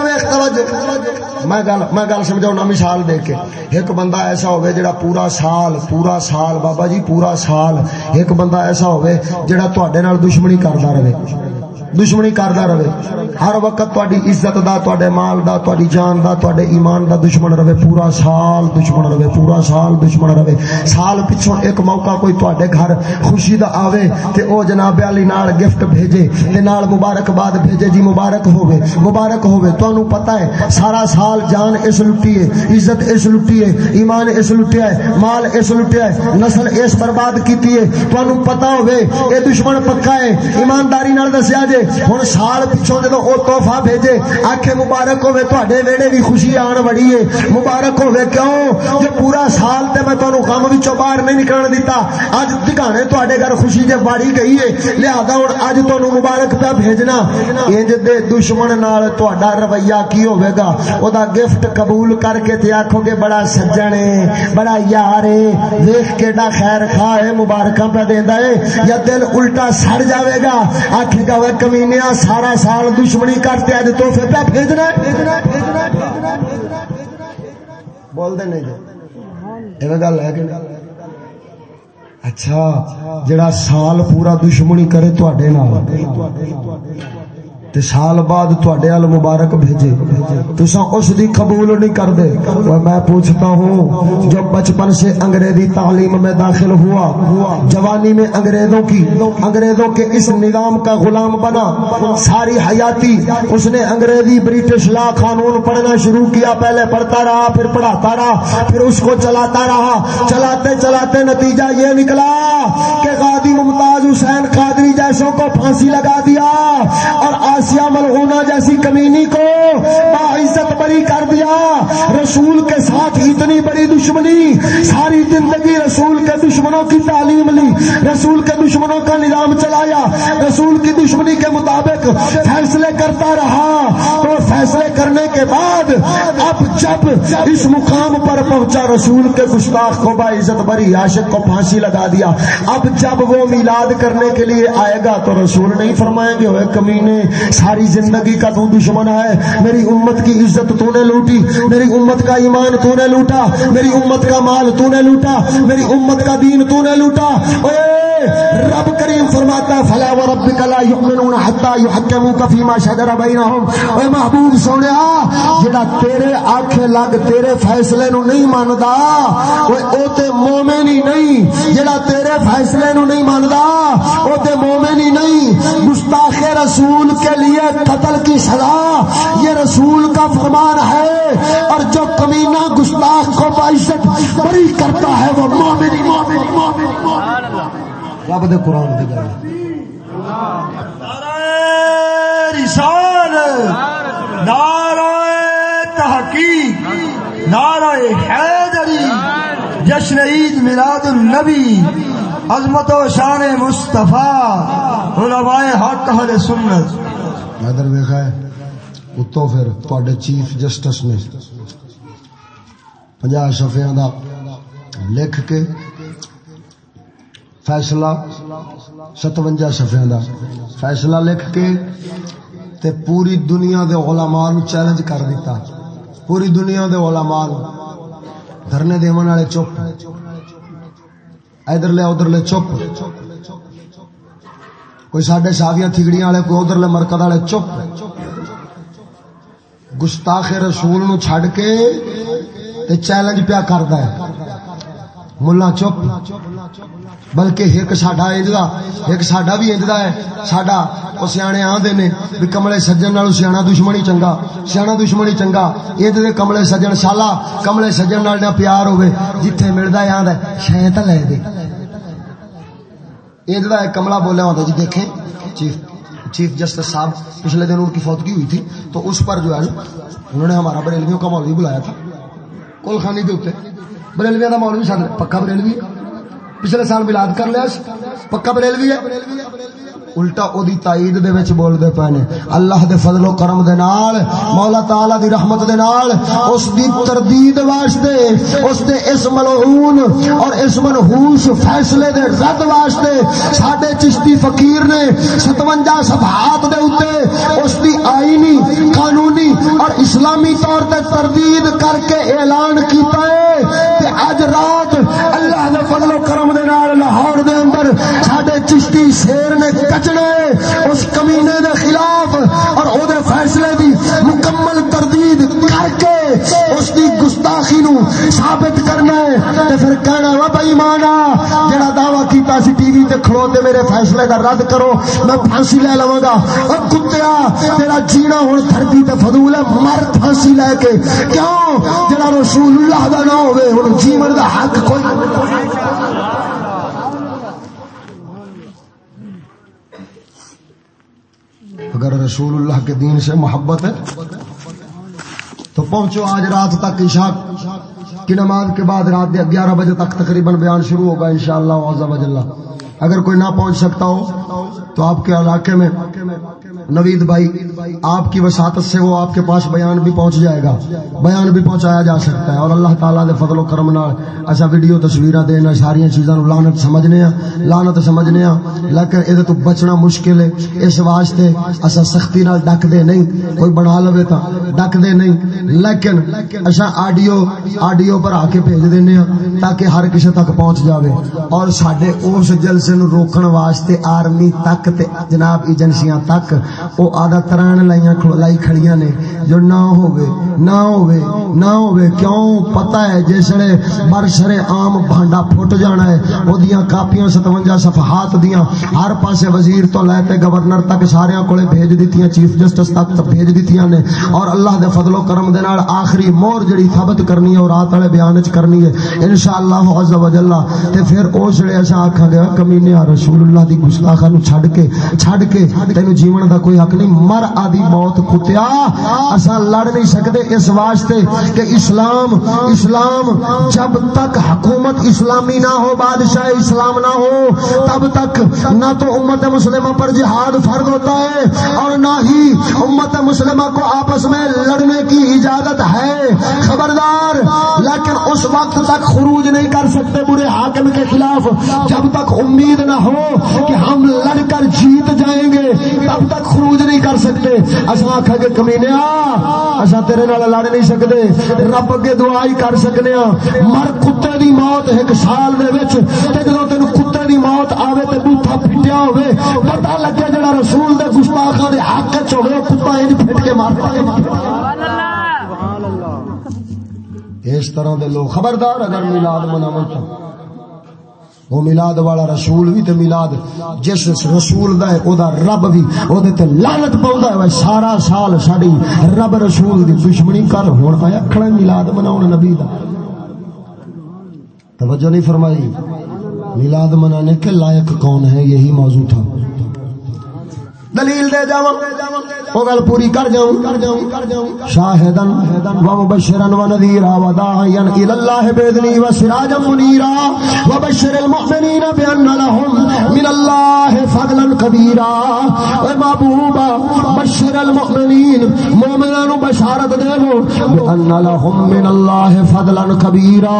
میں گل میں گل سمجھاؤں مثال دے کے۔ ایک بندہ ایسا ہوئے جڑا پورا سال پورا سال، بابا جی پورا سال ایک بندہ ایسا ہوئے جڑا تواڈے نال دشمنی کردا رہے۔ دشمنی کردا رہے ہر وقت تہاڈی عزت دا تہاڈے مال دا تہاڈی جان دا تہاڈے ایمان دا دشمن رہے پورا سال دشمن رہے پورا سال دشمن رہے سال پچھوں ایک موقع کوئی تہاڈے گھر خوشی دا آوے تے او جناب علی نال گفٹ بھیجے تے نال مبارکباد بھیجے جی مبارک ہوے مبارک ہوے تانوں پتہ ہے سارا سال جان اس لٹی ہے عزت اس لٹی ہے ایمان اس لٹیا ہے مال اس لٹیا ہے نسل اس برباد کیتی ہے تانوں پتہ ہوے اے دشمن پکا ہے ایمانداری نال دسیا جے ہوں سال پچھوں جب وہ توحفہ بھیجے آخ مبارک ہوے تے ویڑے بھی خوشی آن بڑی ہے مبارک ہوے، کیوں؟ جو پورا سال تے میں تمہیں کام بھی باہر نہیں نکلنے دیتا اج دکھانے تے گھر خوشی جب باڑی گئی ہے لہذا ہوں اج تمہیں مبارک پہ بھیجنا۔ انج دے دشمن نال تا رویہ کی ہوے گا؟ وہ گفٹ قبول کر کے تے آخو گے، بڑا سجن ہے بڑا یار ہے ویخ کے خیر خواہ ہے مبارکاں پہ دینا ہے یا دل الٹا سڑ جاوے گا؟ آخے گا وہ مہینے سارا سال دشمنی کرتے اج تو پھر بھیجنا بول دے نہیں جی۔ گل ہے کہ اچھا جڑا سال پورا دشمنی کرے تھوڑے تے سال بعد تواڈے ال مبارک بھیجے۔ تساں اس دی قبول نہیں کردے۔ اور میں پوچھتا ہوں، جو بچپن سے انگریزی تعلیم میں داخل ہوا، جوانی میں انگریزوں کی، انگریزوں کے اس نظام کا غلام بنا، ساری حیاتی اس نے انگریزی برٹش لا قانون پڑھنا شروع کیا۔ پہلے پڑھتا رہا، پھر پڑھاتا رہا، پھر اس کو چلاتا رہا۔ چلاتے چلاتے نتیجہ یہ نکلا کہ غازی ممتاز حسین قادری جیسوں کو پھانسی لگا دیا اور آج آسیا ملغونا جیسی کمینی کو عزت بری کر دیا۔ رسول کے ساتھ اتنی بڑی دشمنی، ساری زندگی رسول کے دشمنوں کی تعلیم لی، رسول کے دشمنوں کا نظام چلایا۔ رسول کی دشمنی کے مطابق فیصلے کرتا رہا۔ تو فیصلے کرنے کے بعد اب جب اس مقام پر پہنچا، رسول کے گستاخ کو با عزت بری، عاشق کو پھانسی لگا دیا۔ اب جب وہ میلاد کرنے کے لیے آئے گا تو رسول نہیں فرمائیں گے ہوئے کمینے ساری زندگی کا تو دشمن ہے۔ میری امت کی عزت تو نے لوٹی، میری امت کا ایمان تو نے لوٹا، میری امت کا مال تو نے لوٹا، میری امت کا دین تو نے لوٹا۔ اے رب کریم فرماتا فلا وربک لا یؤمنون حتى يحكموك فيما شجر بينهم اے محبوب سونیا، جڑا تیرے آنکھیں لگ تیرے فیصلے نو نہیں ماندا، اوے او تے مومن ہی نہیں، جڑا تیرے فیصلے نو نہیں ماندا، او تے مومن ہی نہیں۔ گستاخ رسول کے لیے قتل کی سزا، یہ رسول کا فرمان ہے۔ اور جو کمینہ گستاخ کو باعزت بری کرتا ہے، وہ مومن ہی مومن ہی مومن ہی، مومن رب دے قرآن دی گل۔ رسال نعرہ تحقیق نعرہ حیدری جشن عید میلاد النبی عظمت و شان مصطفیٰ علماء حق حل سنت۔ ادھر ویکھا ہے اتو پھر تواڈے چیف جسٹس نے 50 صفحیاں دا لکھ کے فیصلہ 57 صفحیاں دا۔ فیصلہ لکھ کے تے پوری دنیا دے علماء نو چیلنج کر دیتا۔ پوری دنیا دے علماء نو۔ دھرنے دیون والے چپ۔ ادھر لے ادھر لے چپ۔ کوئی ساڈے ساویاں تھگڑیاں والے، کوئی ادھر لے مرکز والے چپ۔ گستاخ رسول نو چھڈ کے تے چیلنج پیا کردا ہے۔ ملا چپ۔ بلکہ ایک ساڈا انجدا ایک ساڈا بھی انجدا ہے۔ ساڈا او سیانے آندے نے بھی کملے سجن نال سیانا دشمنی چنگا۔ سیانا دشمنی چنگا۔ اے دے کملے سجن شالا کملے سجن نال نہ پیار ہوے جتھے ملدا ہے آندا شے تے لے دے۔ اے دا کملا بولیا ہوتا جی دیکھیں، چیف چیف جسٹس صاحب پچھلے دن ان کی فوتگی ہوئی تھی۔ تو اس پر جو ہے، انہوں نے ہمارا بریلویوں کا مولوی بلایا تھا کل خانی کے اتنے بریلویا کا مولوی ساتھ پکا بریلوی۔ پچھلے سال ملاد کر لیا پکا بریلوی ہے۔ الٹا او دی تائید دے وچ بول دے پے نے اللہ دے فضل و کرم دے نال مولا تعالی دی رحمت دے نال اس دی تردید واسطے اس دے اس ملعون اور اس منحوس فیصلے دے رد واسطے ساڈے چشتی فقیر نے 57 صفحات دے اوتے اس دی آئینی قانونی اور اسلامی طور تے تردید کر کے اعلان کیتا ہے کہ اج رات اللہ دے فضل و کرم دے نال لاہور دے اندر ساڈے چشتی شیر نے کچنے اس کمینے دے خلاف اور او دے فیصلے دی مکمل تردید کر کے اس دی گستاخی نو ثابت کرنا ہے۔ تے پھر کہنا وا بے ایمانا جڑا دعویٰ کیتا سی ٹی وی تے کھلو تے میرے فیصلے دا رد کرو، میں پھانسی لے لواں گا۔ او کتیا، تیرا جینا ہن دھرتی تے فضول ہے، مر پھانسی لے کے۔ کیوں؟ جڑا رسول اللہ دا نہ ہوے ہن جیون دا حق کوئی اگر رسول اللہ کے دین سے محبت ہے، تو پہنچو آج رات تک عشاء کی نماز کے بعد رات گیارہ بجے تک تقریباً بیان شروع ہوگا انشاءاللہ اگر کوئی نہ پہنچ سکتا ہو، تو آپ کے علاقے میں نوید بھائی آپ کی وساطت سے وہ آپ کے پاس بیان بھی پہنچ جائے گا۔ بیان بھی پہنچایا جا سکتا ہے اور اللہ تعالیٰ دے فضل و کرم نال ایسا ویڈیو تصویراں دینا ساری چیزاں نو لعنت سمجھنے ہاں لعنت سمجھنے ہاں۔ لیکن اے تو بچنا مشکل ہے، اس واسطے اسا سختی نال ڈک دے نہیں، کوئی بنا لوے تا ڈک دے نہیں۔ لیکن اسا آڈیو آڈیو پر آ کے بھیج دینے ہاں تاکہ ہر کسی تک پہنچ جاوے۔ اور ساڈے اس جلسے نو روکن واسطے آرمی تک تے جناب ایجنسیاں تک او آدھا طرح تران لائیاں لائی کھڑیاں نے جو نہ ہوئے نہ ہوئے نہ ہوئے کیوں پتہ ہے جسے برسر عام بھانڈا پھٹ جانا ہے وہ دیاں کاپیاں ستونجا صفحات دیاں ہر پاسے وزیر تو لے لیتے گورنر تک سارے کولے بھیج دیتیاں چیف جسٹس تک بھیج دیتیاں نے اور اللہ دے فضل و کرم دے نال آخری مور جڑی ثابت کرنی ہے اور رات والے بیان وچ کرنی ہے انشاءاللہ عز وجل تے پھر اس جڑے اساں آکھاں گے کمینے رسول اللہ دی گستاخاں نو چھڈ کے چھڈ کے تینو جیون دا کوئی حق نہیں مر آدی موت کتیا اسا لڑ نہیں سکتے اس واسطے کہ اسلام اسلام جب تک حکومت اسلامی نہ ہو، بادشاہ اسلام نہ ہو، تب تک نہ تو امت مسلمہ پر جہاد فرض ہوتا ہے اور نہ ہی امت مسلمہ کو آپس میں لڑنے کی اجازت ہے۔ خبردار، لیکن اس وقت تک خروج نہیں کر سکتے برے حاکم کے خلاف۔ جب تک امید نہ ہو کہ ہم لڑ کر جیت جائیں گے، تب تک خروج نہیں کر سکتے۔ اصا گے تیرے نال لڑ نہیں رب اگے دعائی کر سکنے ہاں مر کتے دی موت ایک سال دے وچ تے جدوں تینوں کتے دی موت آوے تے بوٹھا پھٹیا ہوے پتہ لگے جڑا رسول دے گستاخاں دے حق وچ ہوے کتا پھٹ کے مارتا اس طرح دے لوگ خبردار اگر میلاد مناون وہ ملاد والا رسول بھی تے ملاد جس رسول دا ہے، او دا رب بھی، او دے تے لعنت پوندا ہے۔ سارا سال ساڈی رب رسول دی دشمنی کر، ہن آیا کھڑا ملاد مناون نبی دا۔ توجہ نہیں فرمائی۔ ملاد منانے کے لائق کون ہے؟ یہی موضوع تھا۔ دلیل دے جاواں، او گل پوری کر جاؤں۔ کر جاؤں کر جاؤں شاہدن و مبشرا و نذیرا و داعیا الى الله باذنه و سراجا منيرا و بشر المؤمنین بان لهم من الله فضلا كبيرا اے محبوبا، بشر المؤمنین مومناں نو بشارت دیو بان لهم من الله فضلا كبيرا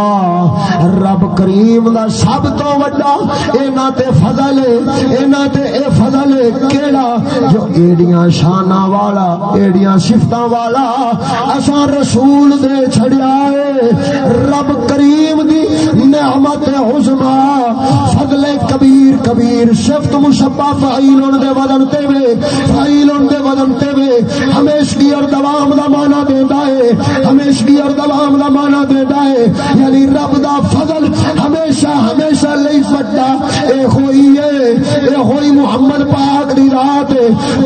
رب کریم دا سب تو وڈا انہاں تے فضل انہاں تے اے فضل کیڑا؟ جو ایڈیاں شانہ والا، ایڈیاں شفتہ والا اسا رسول دے چھڑیا ہے، رب کریم دی نعمت حسما فضل کبیر کبیر شفت مشبہ فعیلون دے ودن تے وے فعیلون دے ودن تے وے ہمیشگی اور دوام دا مانا دیندا ہے ہمیشگی اور دوام دا مانا دیندا ہے یعنی رب دا فضل ہمیشہ ہمیشہ لئی فٹا اے ہوئی ہے اے ہوئی محمد پاک دی رات،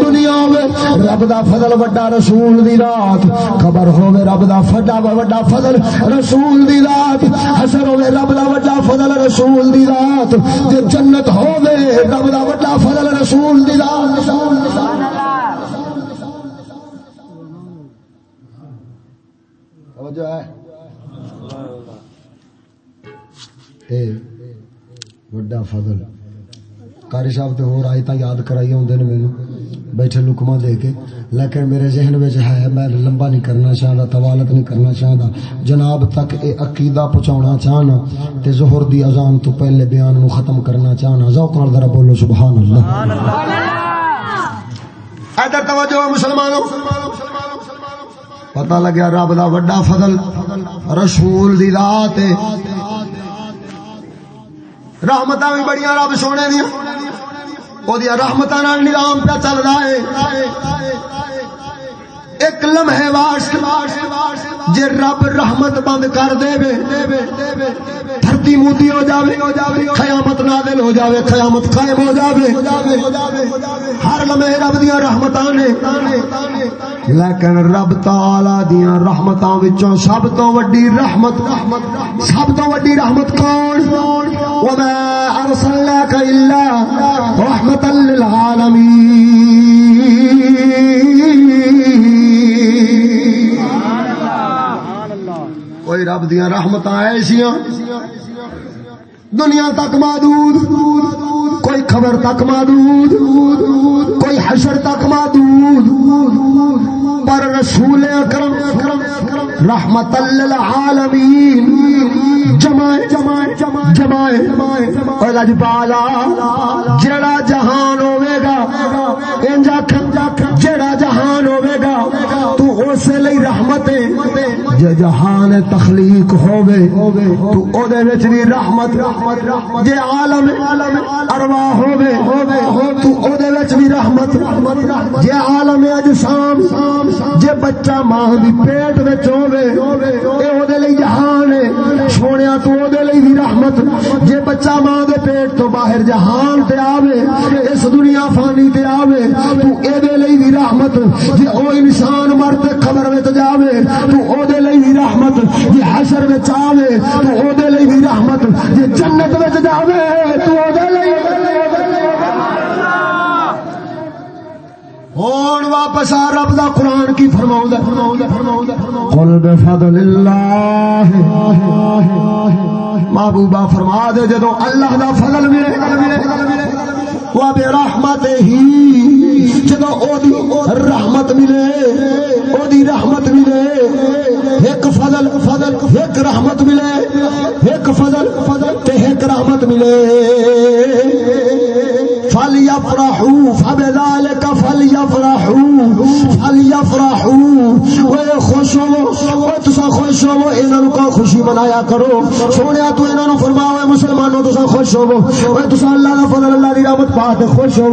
دنیا میں رب دا فضل وڈا رسول دی رات۔ خبر ہوے رب دا فڈا وڈا فضل رسول دی رات۔ حسر ہوے رب دا وڈا فضل رسول دی رات۔ تے جنت ہوے رب دا وڈا فضل رسول دی رات۔ توجہ ہے وڈا فضل۔ کاری صاحب تے ہور آئی تا یاد کرائی ہوندے نے مینوں بیٹھے لکما دے کے۔ لیکن میرے ذہن وچ ہے، میں لمبا نہیں کرنا چاہتا طوالت نہیں کرنا چاہتا جناب تک اے عقیدہ پہنچانا چاہنا تے ظہر دی اذان تو پہلے بیان نو ختم کرنا چاہنا۔ ذوق نال ذرا بولو سبحان اللہ۔ ادھر توجہ مسلمانوں۔ پتہ لگیا رب دا وڈا فضل۔ رسول دی ذات رحمتاں بھی بڑیاں رب سونے دیا وہ رحمت نظام پہ چل رہا ہے۔ ایک لمحے واسطے جے رب رحمت بند کر دے دھرتی موتی ہو جاوے، قیامت نازل ہو جاوے، قیامت قائم ہو جاوے، ہر لمحے رب دیا رحمت نے۔ لیکن رب تعالی دیا رحمت سب تو وڈی رحمت، سب تو وڈی رحمت کون؟ وما ارسلناك الا رحمتا للعالمين۔ کوئی رب دیا رحمت ایسیاں۔ دنیا تک محدود کوئی خبر تک محدود کوئی حشر تک محدود پر رسول اکرم رحمت للعالمین، جمائے جمائے جمائے اور لجپالا جڑا جہان ہوے گا انجا جڑا جہان ہوے گا، تو اسے لئی رحمت جے جہان تخلیق ہوے تو او دے وچ بھی رحمت جے عالم ارواح ہوے ہوے تو او دے وچ بھی رحمت۔ جے عالم اجسام جے بچہ ماں دی پیٹ وچ ہوے اے او دے لئی جہان ہے۔ سونیا، تو او دے لئی بھی رحمت۔ جے بچہ ماں دے پیٹ تو باہر جہان تے آوے، اس دنیا فانی تے آوے، تو اے دے لئی بھی رحمت۔ جے او انسان مرتے قبر وچ جاوے، تو او دے لئی بھی رحمت۔ جے حشر وچ آوے، تو او دے لئی بھی رحمت۔ جے جنت وچ جاوے تو او دے لئی واپس آ رب دا قرآن کی فرماؤں قل بفضل اللہ۔ محبوبہ فرما دے جدو اللہ دا فضل بے رحمت ہی۔ جدو رحمت ملے او دی رحمت ملے، ایک فضل فضل ایک رحمت ملے، ایک فضل فضل تے ایک رحمت ملے۔ خوش ہو تسا خوش ہو، انہاں نو کو خوشی منایا کرو۔ سونیا تو انہاں نو فرماؤ، اے مسلمانوں تسا خوش ہو۔ تسا اللہ دا فضل، اللہ دی رحمت پا تے خوش ہو۔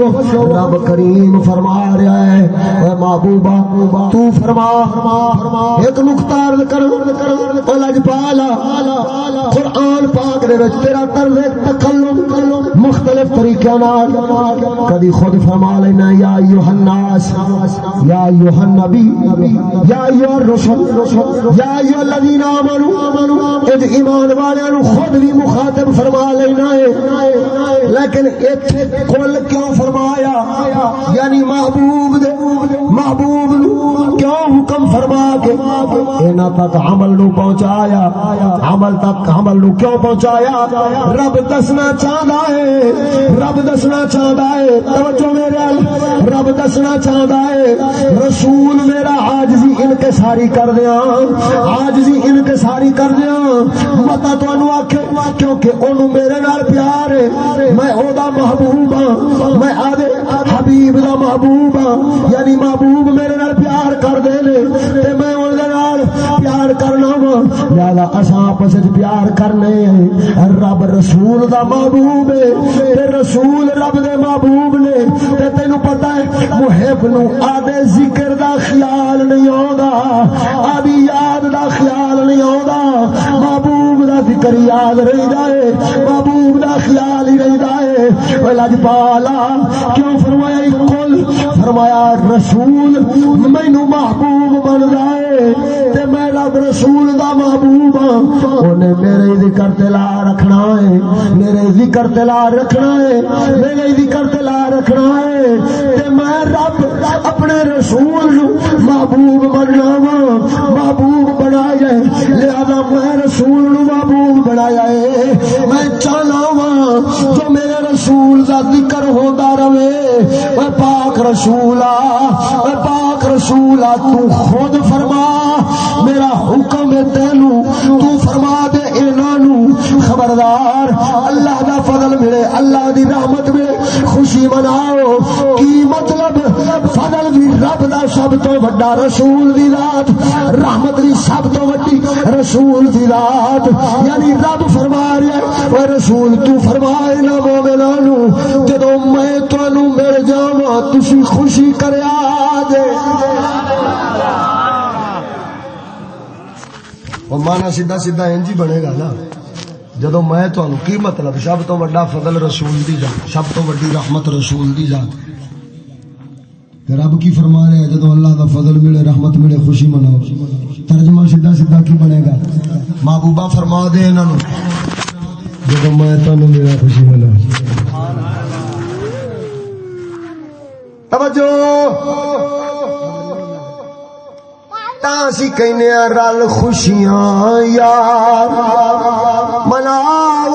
رب کریم فرما رہا ہے اے محبوبا تو فرما، ایک نقطہ عرض کر، او لجپالا قرآن پاک دے وچ تیرا طرز تکلم مختلف طریقے نال۔ کدی خود فرما لینا، یا ایوہ یا ایوہ النبی، یا ایوہ الرسول یا ایوہ الذین آمنوا، اج ایمان والے خود بھی مخاطب فرما لینا ہے۔ لیکن ایتھے کل کیوں فرمایا؟ یعنی محبوب دے، محبوب نو کیوں حکم فرما کے اینا تک عمل نو پہنچایا؟ عمل تک عمل نو کیوں پہنچایا؟ رب دسنا چاہتا ہے، رب دسنا چاہندا چاہتا ہے، توجہ میرے رب دسنا چاہتا ہے، رسول میرا آجزی ان کے کر دیا آجزی ان کے کر دیا۔ متا تو انو کیونکہ انو میرے نال پیار ہے، میں او دا محبوب ہاں میں آدھے حبیب دا محبوب ہاں یعنی محبوب میرے نال پیار کر دے تے میں پیار کرنا وا لہذا اساں آپس وچ پیار کرنے ہیں۔ رب رسول دا محبوب ہے۔ تے رسول رب دے محبوب نے۔ تے تینو پتہ ہے، محب نو آدھے ذکر دا خیال نہیں آوندا۔ آدھی یاد دا خیال نہیں آوندا۔ محبوب دا ذکر یاد رہندا ہے۔ محبوب دا خیال ہی رہندا ہے۔ او لجپالا، کیوں فرمایا کل فرمایا، رسول مینو محبوب بن جائے تے میں رب رسول دا محبوب ہاں۔ اونے میرے ذکر تلا رکھنا ہے۔ میرے ذکر تلا رکھنا ہے۔ میرے ذکر تلا رکھنا ہے۔ تے میں رب اپنے رسول نو محبوب بننا وا محبوب بنایا لہذا میں رسول نو محبوب بنایا ہے۔ میں چاہنا ہاں وا جو میرے رسول دا ذکر ہوندا رہے۔ اے پاک رسولا ہاں۔ اے پاک رسولا تو خود فرما۔ میرا حکم ہے تینو، تو فرما دے انہاں خبردار، اللہ دا فضل ملے، اللہ دی رحمت ملے، خوشی مناؤ۔ کی مطلب؟ فضل بھی رب دا سب تو بڑا رسول دی ذات، رحمت دی سب تو بڑی رسول دی ذات۔ یعنی رب فرما رہا ہے اے رسول تو فرما انہاں مومناں نو جدوں میں تانوں مل جاواں، تسی خوشی کریا جے۔ وہ مانا سیدھا سیدھا انج ہی بنے گا نا جدو میں تمہیں کی مطلب سب تو بڑا فضل رسول دی ذات سب تو بڑی رحمت رسول دی ذات تے رب کی فرما رہے ہیں جدو اللہ دا فضل ملے رحمت ملے خوشی مناؤ ترجمہ سیدھا سیدھا کی بنے گا محبوبہ فرما دے انہاں نو جدو میں تمہیں میرا خوشی مناؤ توجہ تاسی کہنے رل خوشیاں یار مناو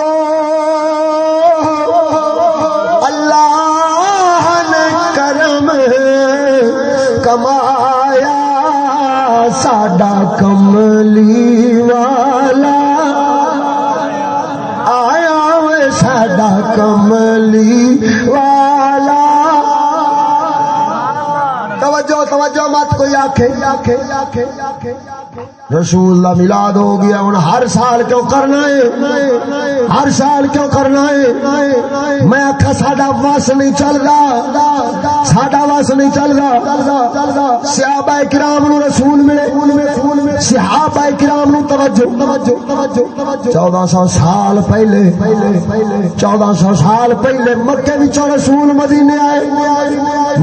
اللہ نے کرم کمایا ساڈا کملی توجہ مت کوئی آکھے۔ رسول دا میلاد ہو گیا ہوں ہر سال کیوں کرنا ہے؟ ہر سال کیوں کرنا ہے؟ میں آخا ساڈا وس نہیں چل رہا ساڈا وس نہیں چل رہا صحابہ کرام نو رسول ملے۔ صحابہ کرام نو توجہ توجہ۔ چودہ سو سال پہلے، چودہ سو سال پہلے مکے وچوں رسول مدینے آئے۔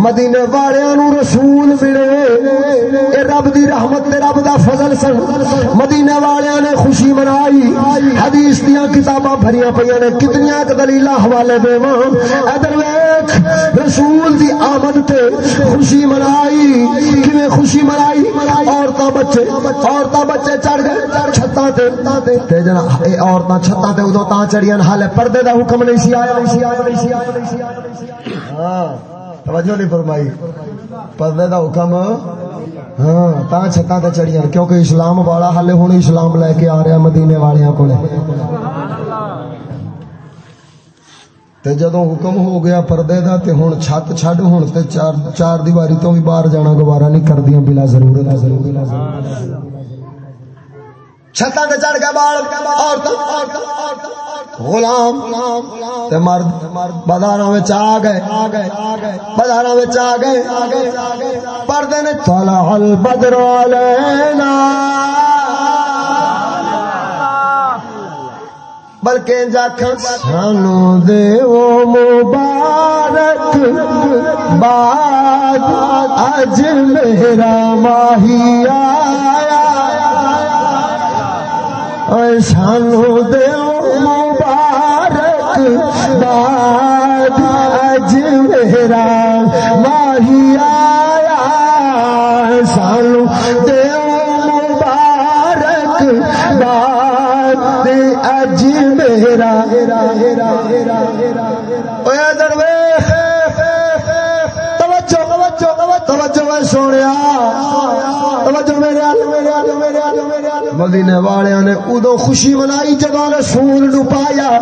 مدینے والے نو رسول ملے۔ اے رب دی رحمت تے رب دا فضل سن۔ مدینے والے نے خوشی منائی۔ حدیث دیا کتاباں بھریاں پہ نے۔ کتنی دلیل حوالے دے ادھر ویخ رسول دی آمد تے خوشی منائی۔ کیویں خوشی منائی؟ عورتاں بچے۔ عورتاں بچے چڑھ گئے چھتاں تے۔ تے جنا اے عورتاں چھتاں تے اودوں تاں چڑھیاں۔ حالے پردے دا حکم نہیں سی، آیا نہیں سی، آیا نہیں سی، آیا نہیں سی، آیا ہاں۔ توجہ نہیں فرمائی۔ پردے دا حکم ہاں تا چھتاں تے چڑھیاں کیونکہ اسلام والا حالے ہن اسلام لے کے آ رہا مدینے والیاں کولے۔ تے جدوں حکم ہو گیا پردے دا، تے ہن چھت چھڈ ہن، تے چار چار دیواری تو بھی باہر جانا، گوارا نہیں کردیاں بلا ضرورت ضرورت۔ چھتاں تے چڑھ کے بال عورت، غلام، تے مرد، بازاراں وچ آ گئے، بازاراں وچ آ گئے، پردے نے طلع البدر علینا۔ بلکہ جاکھن سانو دے او مبارک باد اج میرا ماہی آیا۔ سانو دے او مبارک باد اج میرا ماہی آیا۔ سانو دے مبارک باد اج میرا۔ درویش، توجہ توجہ توجہ سونے مدینے والے نے ادو خوشی منائی جب رسول نو پایا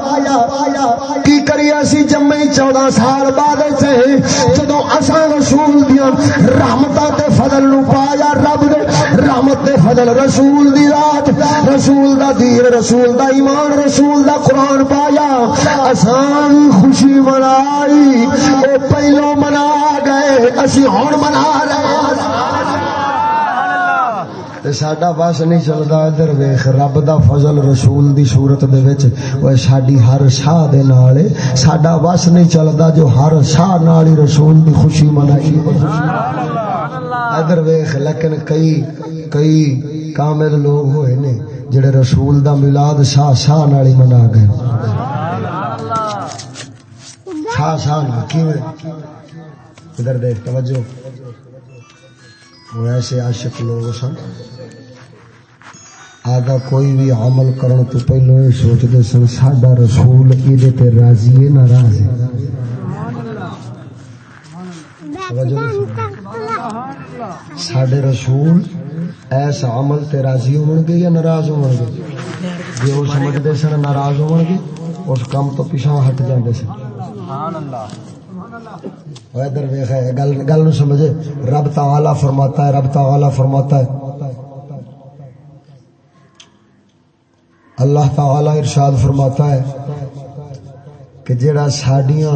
کی کری اسی جمے چودہ سال بعد سے جدو اصا رسول دیا رحمت تے فضل نو پایا رب دے، رحمت تے فضل رسول دی رات۔ رسول دا دین، رسول دا ایمان، رسول دا قرآن پایا۔ آسان خوشی منائی۔ اے پہلو منا گئے، اسی ہوں منا رہے ساڈا بس نہیں چلتا ادھر ویخ رب دا فضل رسول دی صورت دے وچ۔ وہ ساڈی ہر شاہ دے نال ساڈا بس نہیں چلتا جو ہر شاہ نال ہی رسول دی خوشی منائی۔ ادھر ویخ لیکن کئی کئی کامل لوگ ہوئے نے جڑے رسول دا میلاد شاہ شاہ نال ہی منا گئے۔ شاہ شاہ نال کیویں؟ ادھر دیکھ توجہ۔ وہ ایسے عاشق لوگ سن۔ آگا کوئی بھی عمل کرن تو پہلو یہ سوچتے سن، ساڈا رسول یہ تے راضی ہے ناراض ہے ساڈے رسول ایس عمل تے راضی ہون گے یا ناراض ہون گے؟ جی وہ سمجھتے سن ناراض ہون گے، اس کام تو پیچھا ہٹ جاندے سن۔ سبحان اللہ ادھر ویخ گل گل سمجھے۔ رب تعالی فرماتا ہے رب تعالی فرماتا ہے۔ اللہ تعالی ارشاد فرماتا ہے کہ جڑا ساڈیاں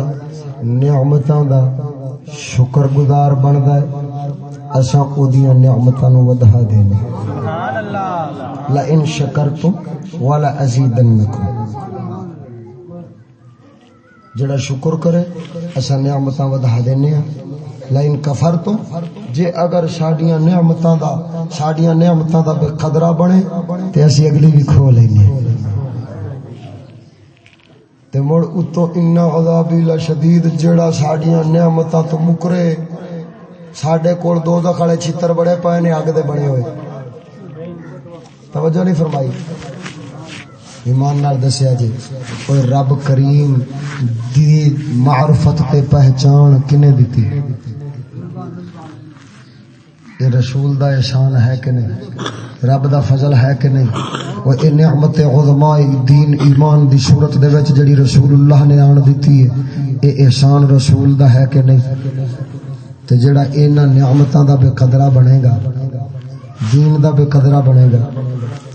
نعمتاں دا شکر گزار بندا ہے اساں اودیاں نعمتاں نو ودھا دینے۔ سبحان اللہ۔ لا ان شکرتم ولا ازیدنکم۔ جڑا شکر کرے اسا نعمتاں ودھا دینے ہاں۔ لئن کفرتم، جے اگر ساڈیاں نعمتاں دا، ساڈیاں نعمتاں دا بے قدرہ بنے، تے اسی اگلی بھی کھو لینے۔ تے مڑ اتو ان عذابی لشدید جڑا ساڈیاں نعمتاں تو مکرے، ساڈے کول دو دخلے چھتر بڑے پائے نے، اگ دے بنے ہوئے۔ توجہ نہیں فرمائی۔ ایمان نال دسیا جی کوئی رب کریم دی معرفت تے پہچان کنے دیتی یہ رسول دا احسان ہے کہ نہیں؟ رب دا فضل ہے کہ نہیں؟ وہ اے نعمت عظما دین ایمان دی صورت دے وچ جڑی رسول اللہ نے آن دیتی ہے، اے احسان رسول دا ہے کہ نہیں؟ تے جڑا انہاں نعمتاں دا بے قدرہ بنے گا دین دا بے قدرہ بنے گا۔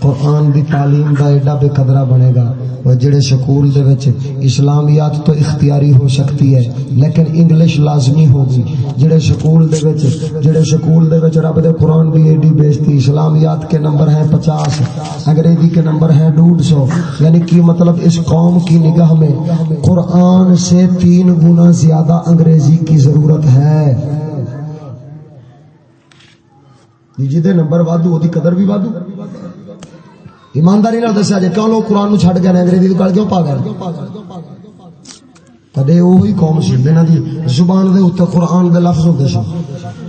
قرآن دی تعلیم دا ایڈا بے قدرہ بنے گا۔ وہ جڑے سکول دے وچ اسلامیات تو اختیاری ہو سکتی ہے، لیکن انگلش لازمی ہوگی۔ جڑے سکول دے وچ، جڑے سکول دے وچ رب دے قرآن دی ایڈی بیزتی اسلامیات کے نمبر ہیں پچاس، انگریزی کے نمبر ہیں ڈوڑھ سو یعنی کی مطلب اس قوم کی نگاہ میں قرآن سے تین گنا زیادہ انگریزی کی ضرورت ہے۔ جی نمبر وادو وہ قدر بھی وادو ایمانداری نال دسیا جائے کیوں لوگ قرآن نو چھڈ گئے انگریزی گل کیوں پا گئے کدے وہی قوم سی جنہاں دی زبان دے اوتے قرآن دے لفظ ہوندے سن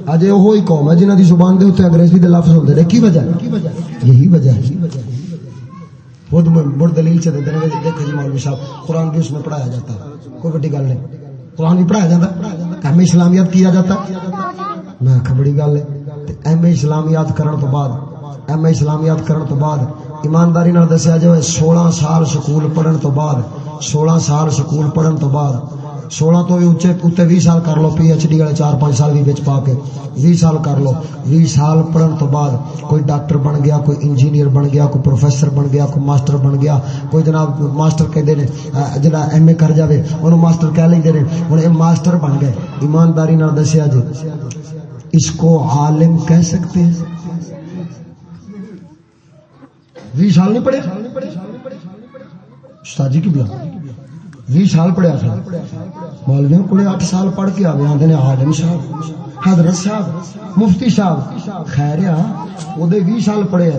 اج وہی قوم ہے جنہاں دی زبان دے اوتے انگریزی دے لفظ ہوندے نے کی وجہ یہی وجہ ہے خود بڑ دلیل سے دیتے ہیں دیکھو جی مولوی صاحب قرآن بھی اس میں پڑھایا جاتا ہے کوئی بڑی گل نہیں قرآن بھی پڑھایا جاتا ہے ایم اسلامیات کیا جاتا ہے میں بڑی گل ہے ایم اے اسلامیات کرن تو بعد، ایم اے اسلامیات کرن تو بعد، ایمانداری نال دسیا جو سولہ سال سکول پڑھن تو بعد، سولہ سال سکول پڑھن تو بعد، سولہ تو بھی اچے اتنے بھی سال کر لو، پی ایچ ڈی والے چار پانچ سال بھی بچ پا کے بھی سال کر لو بھی سال پڑھن تو بعد کوئی ڈاکٹر بن گیا، کوئی انجینئر بن گیا، کوئی پروفیسر بن گیا، کوئی ماسٹر بن گیا، کوئی جناب ماسٹر کہتے ہیں جنا ایم اے کر جائے انہوں ماسٹر کہہ لیں ہوں یہ ماسٹر بن گئے۔ ایمانداری نہ دسیا جی اس کو عالم کہہ سکتے ہیں؟ بھی سال نہیں پڑھے؟ استاد جی کی بلا بھی سال پڑھیا تھا مولویوں کو اٹھ سال پڑھ کے آگے آتے ہیں آدم صاحب، حضرت صاحب، مفتی صاحب۔ خیر ہاں، وہ بھی سال پڑھے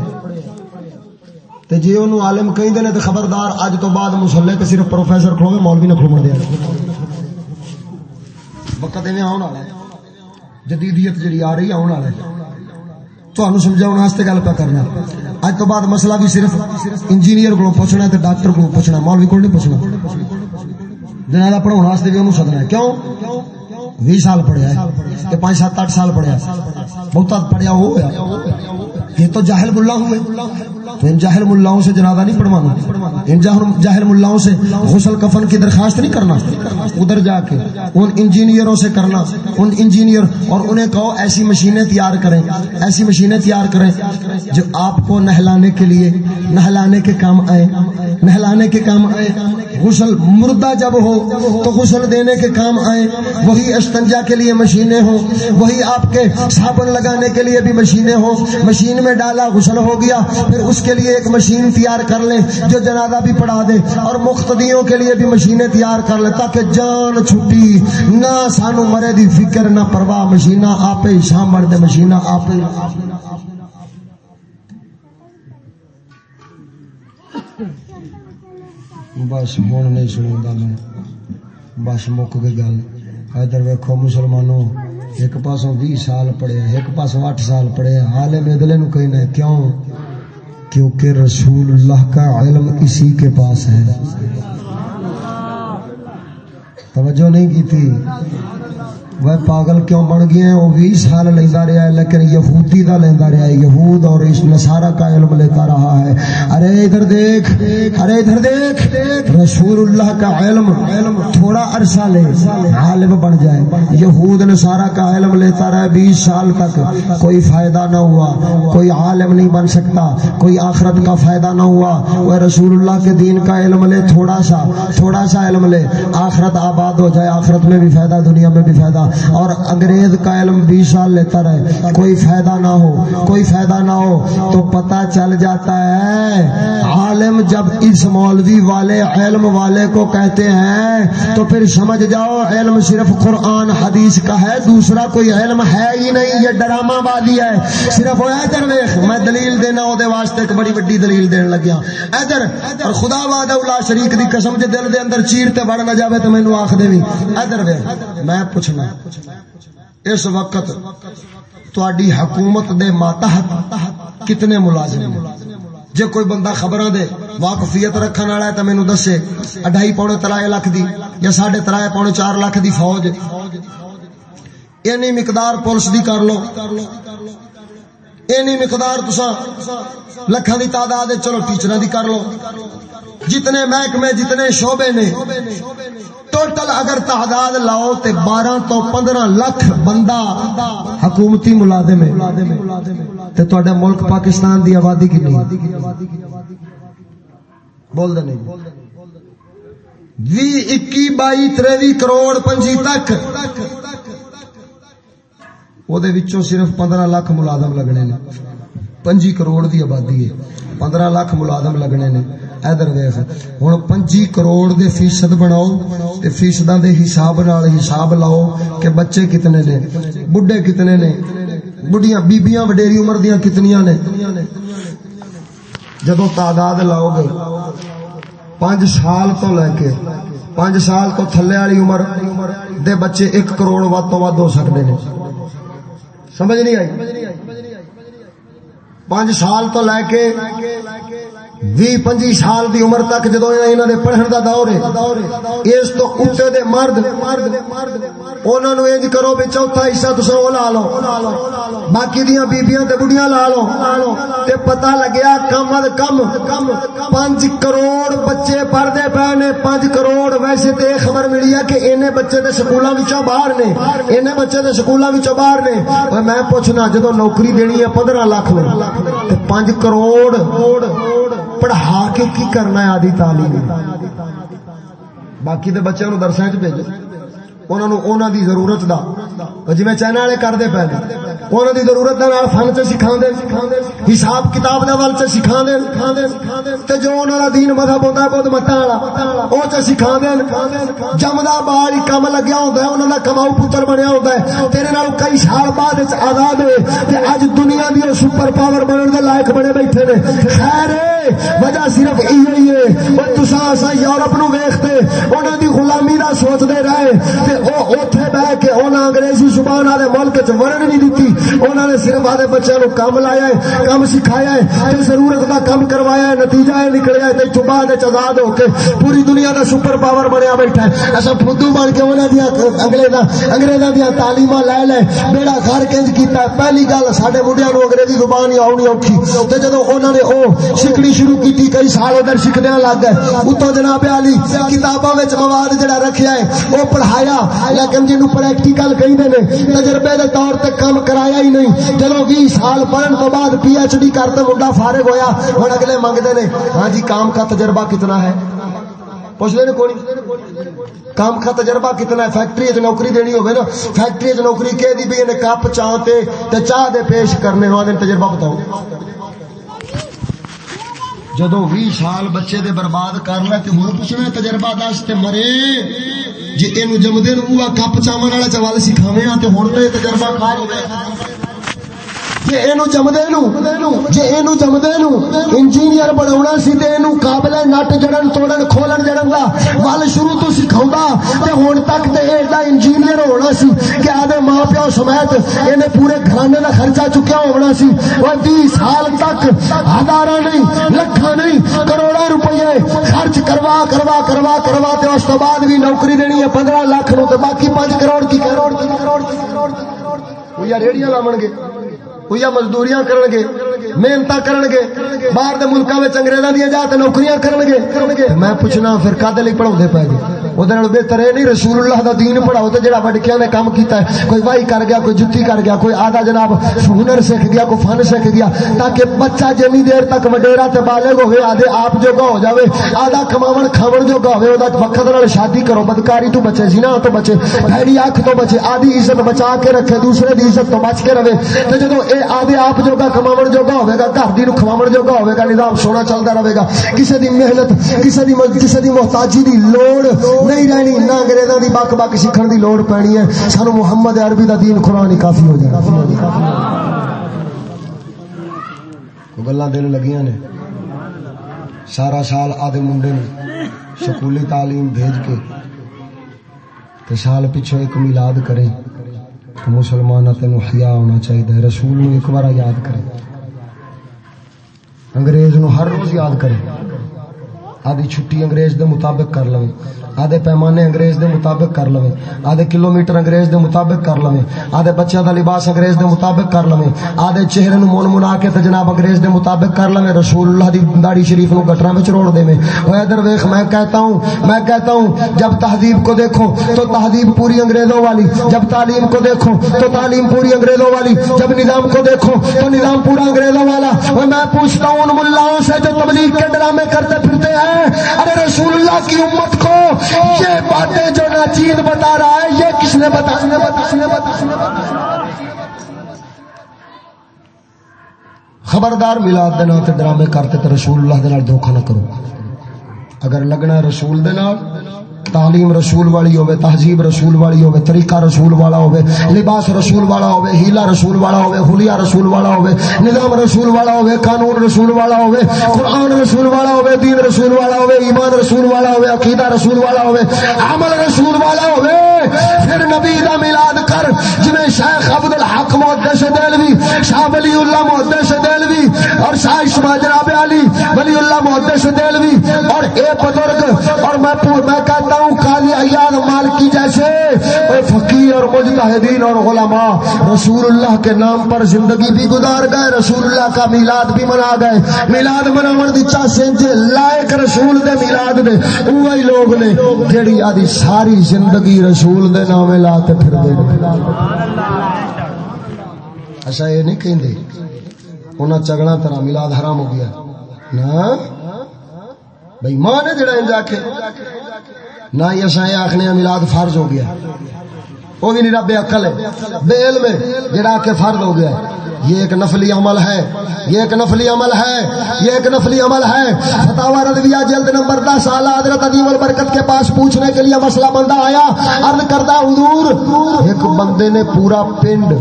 تے جی انہوں عالم کہیں دے تے خبردار اج تو بعد مسلے تے صرف پروفیسر کھلو گے مولوی نہ کھلو دے وقت ایویں آن والا ہے جدیدیت جڑی آ رہی ہے، آن والا تمہیں سمجھاؤ واسطے گل پہ کرنا۔ اج تو بعد مسئلہ بھی صرف انجینئر کو پوچھنا ہے ڈاکٹر کو پوچھنا مولوی کو نہیں پوچھنا۔ جنازہ پڑھاؤ واسطے بھی انہوں سدنا ہے کیوں؟ بھی سال پڑھیا ہے پانچ سات، اٹھ سال پڑھیا۔ بہت پڑھیا وہ ہوا یہ تو جاہل ملا ہوئے تو ان جاہل ملاؤں سے جنازہ نہیں پڑھوانا۔ ان جاہل ملاؤں سے غسل کفن کی درخواست نہیں کرنا۔ ادھر جا کے ان انجینئروں سے کرنا۔ ان انجینئر اور انہیں کہو ایسی مشینیں تیار کریں۔ ایسی مشینیں تیار کریں جو آپ کو نہلانے کے لیے نہلانے کے کام آئے نہلانے کے کام آئے غسل مردہ جب ہو تو غسل دینے کے کام آئے وہی استنجا کے لیے مشینیں ہوں۔ وہی آپ کے صابن لگانے کے لیے بھی مشینیں ہوں۔ مشین میں ڈالا، غسل ہو گیا، پھر اس کے لیے ایک مشین تیار کر لیں جو جنازہ بھی پڑھا دے اور مختدیوں کے لیے بھی مشینیں تیار کر لیں تاکہ جان چھٹی نہ سانو مرے دی فکر، نہ پرواہ، مشینہ آپ شام بڑھ دے مشینہ آپ بس ہوں نہیں سنا میں، بس مک گئی گل۔ ادھر ویکو مسلمانوں ایک پاسوں بھی سال پڑھیا ایک پاسوں اٹھ سال پڑھیا عالم ادلے نو کہنا کیوں؟ کیونکہ رسول اللہ کا علم اسی کے پاس ہے۔ توجہ نہیں کی تھی؟ وہ پاگل کیوں بن گئے وہ بھی سال لینا رہا ہے، لیکن یہودی کا لینا رہا ہے۔ یہود اور اس نسارا کا علم لیتا رہا ہے۔ ارے ادھر دیکھ، ارے ادھر دیکھ۔ رسول اللہ کا علم علم تھوڑا عرصہ لے عالم بن جائے۔ یہود نسارا کا علم لیتا رہا بیس سال تک۔ کوئی فائدہ نہ ہوا، کوئی عالم نہیں بن سکتا، کوئی آخرت کا فائدہ نہ ہوا۔ وہ رسول اللہ کے دین کا علم لے، تھوڑا سا تھوڑا سا علم لے۔ آخرت آباد ہو جائے، آخرت میں بھی فائدہ، دنیا میں بھی فائدہ۔ اور انگریز کا علم بیس سال لیتا رہے۔ کوئی فائدہ نہ ہو، کوئی فائدہ نہ ہو، تو پتا چل جاتا ہے۔ عالم جب اس مولوی والے، علم والے کو کہتے ہیں، تو پھر سمجھ جاؤ، علم صرف قرآن، حدیث کا ہے۔ دوسرا کوئی علم ہے ہی نہیں، یہ ڈرامہ بازی ہے۔ صرف وہ ادھر ویخ میں دلیل دینا وہ واسطے ایک بڑی بڑی دلیل دین لگیا ادھر، اور خدا واد اللہ شریک دی قسم، جے دل دے اندر چیر تے بڑھ نہ جاوے تو مینوں آکھ دے ادھر ویخ میں پوچھنا۔ اس وقت تاری حکومت دے ماتحت کتنے ملازم ہیں جے کوئی بندہ خبراں دے واقفیت رکھن والا ہے تے مینوں دسے اڑھائی پونے ترائے لاکھ دی یا ساڑھے ترائے پونے چار لاکھ دی فوج؟ اینی مقدار پولیس دی کر لو۔ اینی مقدار تسا لکھاں دی تعداد چلو ٹیچراں دی کر لو۔ جتنے محکمے، جتنے شعبے نے۔ ٹوٹل اگر تعداد لاؤ تے بارہ تو پندرہ لکھ بندہ حکومتی ملازم ہے۔ تے تواڈا ملک پاکستان دی آبادی کی بول دے نہیں۔ وی اکی بائی تریوی کروڑ پنجی تک۔ وہ صرف پندرہ لاکھ ملازم لگنے نے۔ پنجی کروڑ دی آبادی ہے۔ پندرہ لاکھ ملازم لگنے نے۔ ادھر دیکھ۔ ہوں پنجی کروڑ دے فیصد بناؤ تے فیصداں دے حساب نال حساب لاؤ کہ بچے کتنے نے، بڈھے کتنے نے بڑھیاں بیبیاں وڈیری عمر دیاں کتنیاں نے۔ جدو تعداد لاؤ گے پانچ سال تو لے کے پانچ سال تو تھلے والی عمر دے بچے ایک کروڑ ود تو ود ہو سکتے ہیں سمجھ نہیں آئی؟ پانچ سال تو لے کے بھی پنجی سال دی عمر تک جدو انہوں نے پڑھن دا دور ہے، اس تو اتنے دے مرد انہوں نے انج کرو بھی چوتھا حصہ تسا وہ لا لو۔ باقی دیاں بیبیاں تے بڑیاں لا لو۔ تے پتہ لگیا کم از کم پانچ کروڑ بچے پڑھتے پے نے۔ پانچ کروڑ ویسے تے خبر ملی ہے کہ اینے بچے دے سکولاں وچوں باہر نے۔ اینے بچے دے سکولاں وچوں باہر نے۔ اور میں پوچھنا جدو نوکری دینی ہے 15 لاکھ میں، تے 5 کروڑ پڑھا ہاں کے کی کرنا ہے آدھی تعلیم؟ باقی دے بچے نو درساں چ بھیجو۔ انہوں نے انہوں دی ضرورت دا۔ جی میں چائنا والے کرتے پے انہوں دی ضرورت دا نال فن چ سکھا حساب کتاب دے ول چ سکھا تے جو انہاں دا دین مذہب ہوندا ہے بہت متا والا، او چ سکھا دے جمدا بال ہی کم لگیا ہوندا ہے، انہاں دا کماؤ پتر بنیا ہوندا ہے۔ تیرے نال کئی سال بعد آزاد ہوئے، تے اج دنیا دی سپر پاور بنن دے لائق بنے بیٹھے نے۔ خیر وجہ صرف ایو ہے۔ او تساں اساں یورپ نو ویکھتے، انہاں دی غلامی دا سوچدے رہے۔ تے او اوتھے بیٹھ کے انہاں انگریزی زبان والے ملک چ ورن نہیں دتی۔ انہوں نے صرف آدھے بچوں کو کام لایا ہے کام سکھایا ہے۔ تے ضرورت کا کام کروایا ہے، نتیجہ یہ نکلیا ہے تو بعد آزاد ہو کے پوری دنیا کا سپر پاور بنیا بیٹھا ہے۔ ایسا فدو بن کے انہوں دیا انگریزاں انگریزاں دیا تعلیم لے لے۔ بیڑا گھر کنج کیتا ہے۔ پہلی گل سارے مڈیا نو انگریزی زبان ہی آنی اوکھی۔ تو جدو انہوں نے وہ سیکھنی شروع کی کئی سال ادھر سیکھنے لگ گئے۔ اتوں جناب علی کتابوں میں مواد جڑا رکھا ہے، وہ پڑھایا۔ لیکن جنوب پریکٹیکل کہیں تجربے کے طور تے کام کرایا ہی نہیں۔ چلو بھی سال پڑھن تو بعد پی ایچ ڈی کرتے منڈا فارغ ہویا ہوں اگلے منگتے نے ہاں جی کام کا تجربہ کتنا ہے؟ پوچھ لے کوئی۔ کام کا تجربہ کتنا ہے؟ فیکٹری چ نوکری دینی ہوگی نا، فیکٹری چ نوکری کہ دی بھی کپ چاہ تے چاہ دے پیش کرنے والے تجربہ بتاؤ۔ جدو بھی سال بچے دے برباد کر لے تو ہوں پوچھنا تجربہ دس تے مرے۔ جی یہ جمدے نو کپ چاون والا چوال سکھاویں تو ہن تو تجربہ کار ہو گیا جی یہ جمدے جی یہ جمدے نو انجینئر بنا سی تو قابل نٹ جڑن توڑن کھولن جڑن کا ول شروع تو سکھا ہوں تک تو یہ انجینئر ہونا سی کہ آدھے ماں پیو سمیت یہ پورے گھرانے کا خرچہ چکیا ہونا سی وہ بیس سال تک ہزار نہیں لکھا نہیں کروڑا روپیے خرچ کروا کروا کروا کروا تو اس بعد بھی نوکری دینی ہے پندرہ لاکھ نو تو باقی پانچ کروڑ کی کروڑ کی کروڑ کی کروڑ کی ریڑیاں لاون گے کوئی مزدوریاں کرن گے محنت کرن گے باہر دے ملکاں وچ انگریزاں دی جا تے نوکریاں کرن گے میں پوچھنا پھر کدے لئی پڑھاوندے پے جی اودے نال بہتر اے نہیں رسول اللہ دا دین پڑھاؤ تے جڑا وڈکیاں نے کام کیتا ہے کوئی واہی کر گیا کوئی جُتی کر گیا کوئی آدھا جناب ہنر سیکھ گیا کوئی فن سیکھ گیا تاکہ بچہ جنی دیر تک وڈیرا تے بالغ ہوے آدھے آپ جو گا ہو جاوے آدھا کماون کھاون جو گا ہوے اودہ وقت نال شادی کرو بدکاری تو بچے زنا تو بچے بھڑی اکھ تو بچے آدھی عزت بچا کے رکھے دوسرے دی عزت تو بچ کے رہے تے جدوں اے آدھے آپ جو گا کماون جو گا گا گھر دی نو کھواون جو گا گا نظام سونا چلدا رہے گا کسے دی محنت کسے دی کسے دی محتاجی دی لوڑ نہیں رہنی، نہ انگریزاں دی بک بک سیکھن دی لوڑ پینی ہے۔ سانو محمد عربی دا دین قرآن ہی کافی ہو جائے۔ گلا دل لگیاں نے۔ سارا سال آدھے منڈے نے سکولی تعلیم بھیج کے تے سال پیچھے ایک میلاد کرے۔ تو مسلمان تین حیا ہونا چاہیے رسول نو ایک بار یاد کرے۔ انگریز نو ہر روز یاد کرے۔ آدھی چھٹی انگریز دے مطابق کر لو آدھے پیمانے انگریز دے مطابق کر لو آدھے کلو میٹر انگریز دے مطابق کر لو آدھے بچوں کا لباس انگریز دے مطابق کر لو آدھے چہرے نو مون منا کے جناب انگریز دے مطابق کر لو رسول اللہ دی داڑی شریف نو گٹرا میں روڑ دے میں ادھر ویخ میں کہتا ہوں، میں کہتا ہوں، جب تہذیب کو دیکھو تو تہذیب پوری انگریزوں والی، جب تعلیم کو دیکھو تو تعلیم پوری انگریزوں والی، جب نظام کو دیکھو تو نظام پورا انگریزوں والا۔ میں پوچھتا ہوں ان ملاؤں سے جو تبلیغ کے ڈرامے کرتے پھرتے ہیں، ارے رسول اللہ کی امت کو یہ باتیں جو ناچیز بتا رہا ہے یہ کس نے بتا خبردار ملاد دے تے ڈرامے کرتے تو رسول اللہ دے نال نہ کرو اگر لگنا رسول دے تعلیم رسول والی ہوے تہذیب رسول والی ہوے طریقہ رسول والا ہوے لباس رسول والا ہوے ہیلا رسول والا ہوے خلیا رسول والا ہوے نظام رسول والا ہوے قانون رسول والا ہوے قرآن رسول والا ہوے دین رسول والا ہوے ایمان رسول والا ہوے عقیدہ رسول والا ہوے عمل رسول والا ہوے پھر نبی دا میلاد کر جویں شیخ عبد الحق محدث دلوی شاہ ولی اللہ محدث دلوی اور شاہ اسماعیل جناب علی ولی اللہ محدث دلوی اور اے بزرگ اور میں میں کہتا ہوں قاضی ایاد مالکی جیسے اے فقیر اور مجتہدین اور علماء رسول اللہ کے نام پر زندگی بھی گزار گئے رسول اللہ کا میلاد بھی منا گئے۔ میلاد مناون دی چا سنجے لائق رسول دے میلاد دے۔ وہی لوگ نے جڑی آدھی ساری زندگی رسول دے نام لا کے پھر دے۔ اچھا یہ نہیں کہندے۔ انہاں چگڑا طرح میلاد حرام ہو گیا۔ نا؟ بھائی ماں نے جڑا انجا کے نہ ہی اصا یہ آخنے میلاد فرض ہو گیا۔ وہ بھی نہیں رب عقل ہے۔ بے علم جڑا کے فرض ہو گیا۔ یہ ایک نفلی عمل ہے۔ یہ ایک نفلی عمل ہے۔ یہ ایک نفلی عمل ہے۔ فتاوا رضویہ جلد نمبر دس سال حضرت عظیم البرکت کے پاس پوچھنے کے لیے مسئلہ بندہ آیا۔ عرض کردہ حضور، ایک بندے نے پورا پنڈ،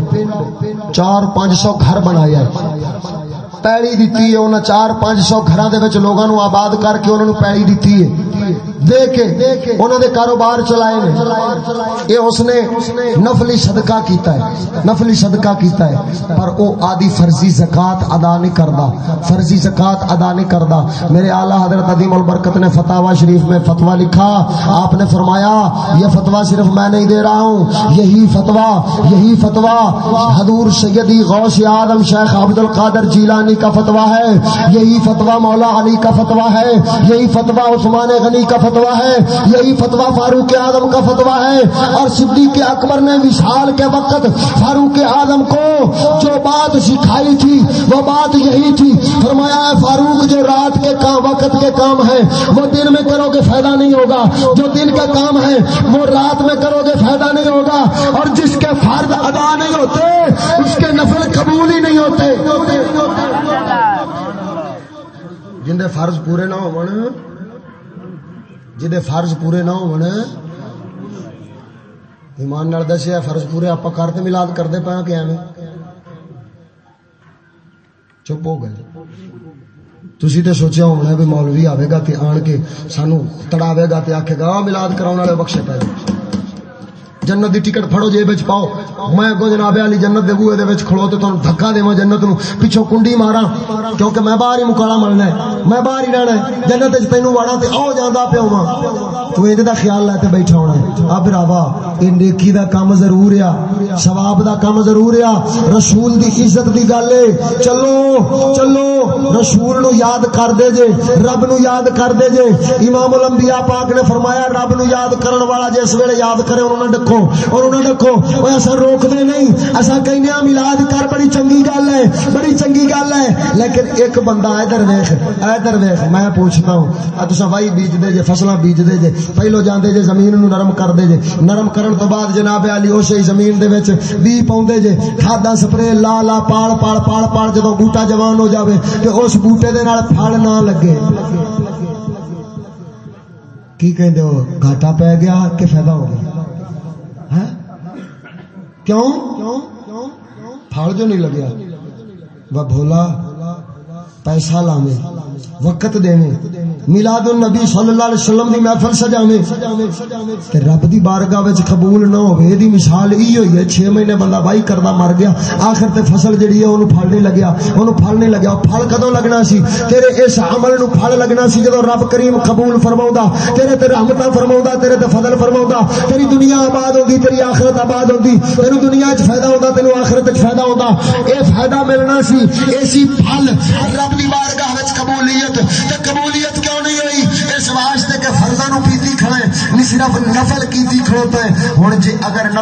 چار پانچ سو گھر بنایا ہے۔ پیڑی دیتی ہے انہیں چار پانچ سو گھر کے لوگوں آباد کر کے انہوں پیڑی دیتی ہے۔ دے کے انہوں نے کاروبار چلائے نے۔ یہ اس نے نفلی صدقہ کیتا ہے، نفلی صدقہ کیتا ہے۔ پر وہ آدھی فرضی زکات ادا نہیں کرتا، فرضی زکات ادا نہیں کرتا۔ میرے اعلیٰ حضرت عدیم البرکت نے فتوا شریف میں فتوا لکھا۔ آپ نے فرمایا، یہ فتوا صرف میں نہیں دے رہا ہوں، یہی فتوا یہی فتوا حضور سیدی غوث آدم شیخ عبد القادر جیلانی کا فتوا ہے۔ یہی فتوا مولا علی کا فتوا ہے۔ یہی فتوا عثمان غنی کا فتوا ہے، یہی فتوا فاروق اعظم کا فتوا ہے۔ اور صدیق اکبر نے وشال کے وقت فاروق اعظم کو جو بات سکھائی تھی، وہ بات یہی تھی۔ فرمایا ہے، فاروق، جو رات کے کام، وقت کے کام ہے وہ دن میں کرو گے فائدہ نہیں ہوگا۔ جو دن کا کام ہے وہ رات میں کرو گے فائدہ نہیں ہوگا۔ اور جس کے فرد ادا نہیں ہوتے، اس کے نفل قبول ہی نہیں ہوتے۔ جن فرض پورے نہ ہو جہے فرض پورے نہ ہو ایمان نال دسیا فرض پورے آپ کرتے ملاد کرتے پا کہ ایویں؟ چپ ہو گئے۔ تھی تو سوچا ہونا بھی مولوی آئے گا آن کے سانو تڑاوے گا آخے گا ملاد کرا والے بخشے پہ جنت دی ٹکٹ پھڑو جیب وچ پاؤ۔ میں اگوں جناب علی جنت دے بوئے دے وچ کھڑو تے تانوں دھکا دیواں جنت نو پیچھے کنڈی ماراں کیونکہ میں باہر ہی مکالا مرنا ہے۔ میں باہر ہی رہنا ہے۔ جنت وچ تینوں واڑا تے او جاندا پیا تو ایں دا خیال لے کے بیٹھا ہونا ہے۔ اب راوا اے نیکی دا کام ضرور ہے۔ ثواب دا کام ضرور ہے۔ رسول دی عزت دی گل ہے چلو چلو، رسول نو یاد کر دے جے۔ رب نو یاد کر دے جے۔ امام الانبیاء پاک نے فرمایا، رب نو یاد کرن والا جس ویلے یاد کرے، انہوں نے ڈکو اور انہوں نے دیکھو وہ ایسا روک دے نہیں ایسا کہنے ہاں ملاد کر، بڑی چنگی گل ہے، بڑی چنگی گل ہے، لیکن ایک بندہ ادھر ویخ ادھر ویخ میں پوچھتا ہوں تصا وائی بیج دے جے فصل بیج دے جے، پہلو جاندے جے، زمین نو نرم کر دے جے، نرم کرن تو بعد جناب علی اسی زمین دے وچ بی پاؤندے جے کھادا سپرے لا لا پاڑ پاڑ پاڑ پاڑ جدوں بوٹا جوان ہو جاوے، تے اس بوٹے دے نال پھل نہ لگے۔ کی کہندے ہو، گھاٹا پہ گیا کہ فائدہ ہو گیا؟ کیوں؟ پھل جو نہیں لگیا۔ وہ بھولا پیسہ لاوے وقت دے میلاد النبی صلی اللہ علیہ وسلم دی محفل سجاویں۔ تے رب دی بارگاہ وچ قبول نہ ہوے دی مثال ای ہوئی ہے 6 مہینے بندہ بائی کردا مر گیا، آخر تے فصل جڑی ہے اونوں پھل نہیں لگیا، اونوں پھل نہیں لگیا پھل کدوں لگنا سی؟ تیرے اس عمل نو پھل لگنا سی جدوں رب کریم قبول فرماوندا تیرے تے رحمتاں فرماوندا تیرے تے فضل فرماوندا تیری دنیا آباد ہوندی، تیری آخرت آباد ہوندی تینو دنیا وچ فائدہ ہوندا تینو آخرت وچ فائدہ ہوندا۔ اے فائدہ ملنا سی ایسی پھل رب دی بارگاہ وچ قبول قبولیت، تے قبولیت کیوں نہیں ہوئی؟ اس واسطے کہ فرضاں نو پیتی کھڑے، نہیں صرف نفل کیتی کھڑوتے، ہن جے اگر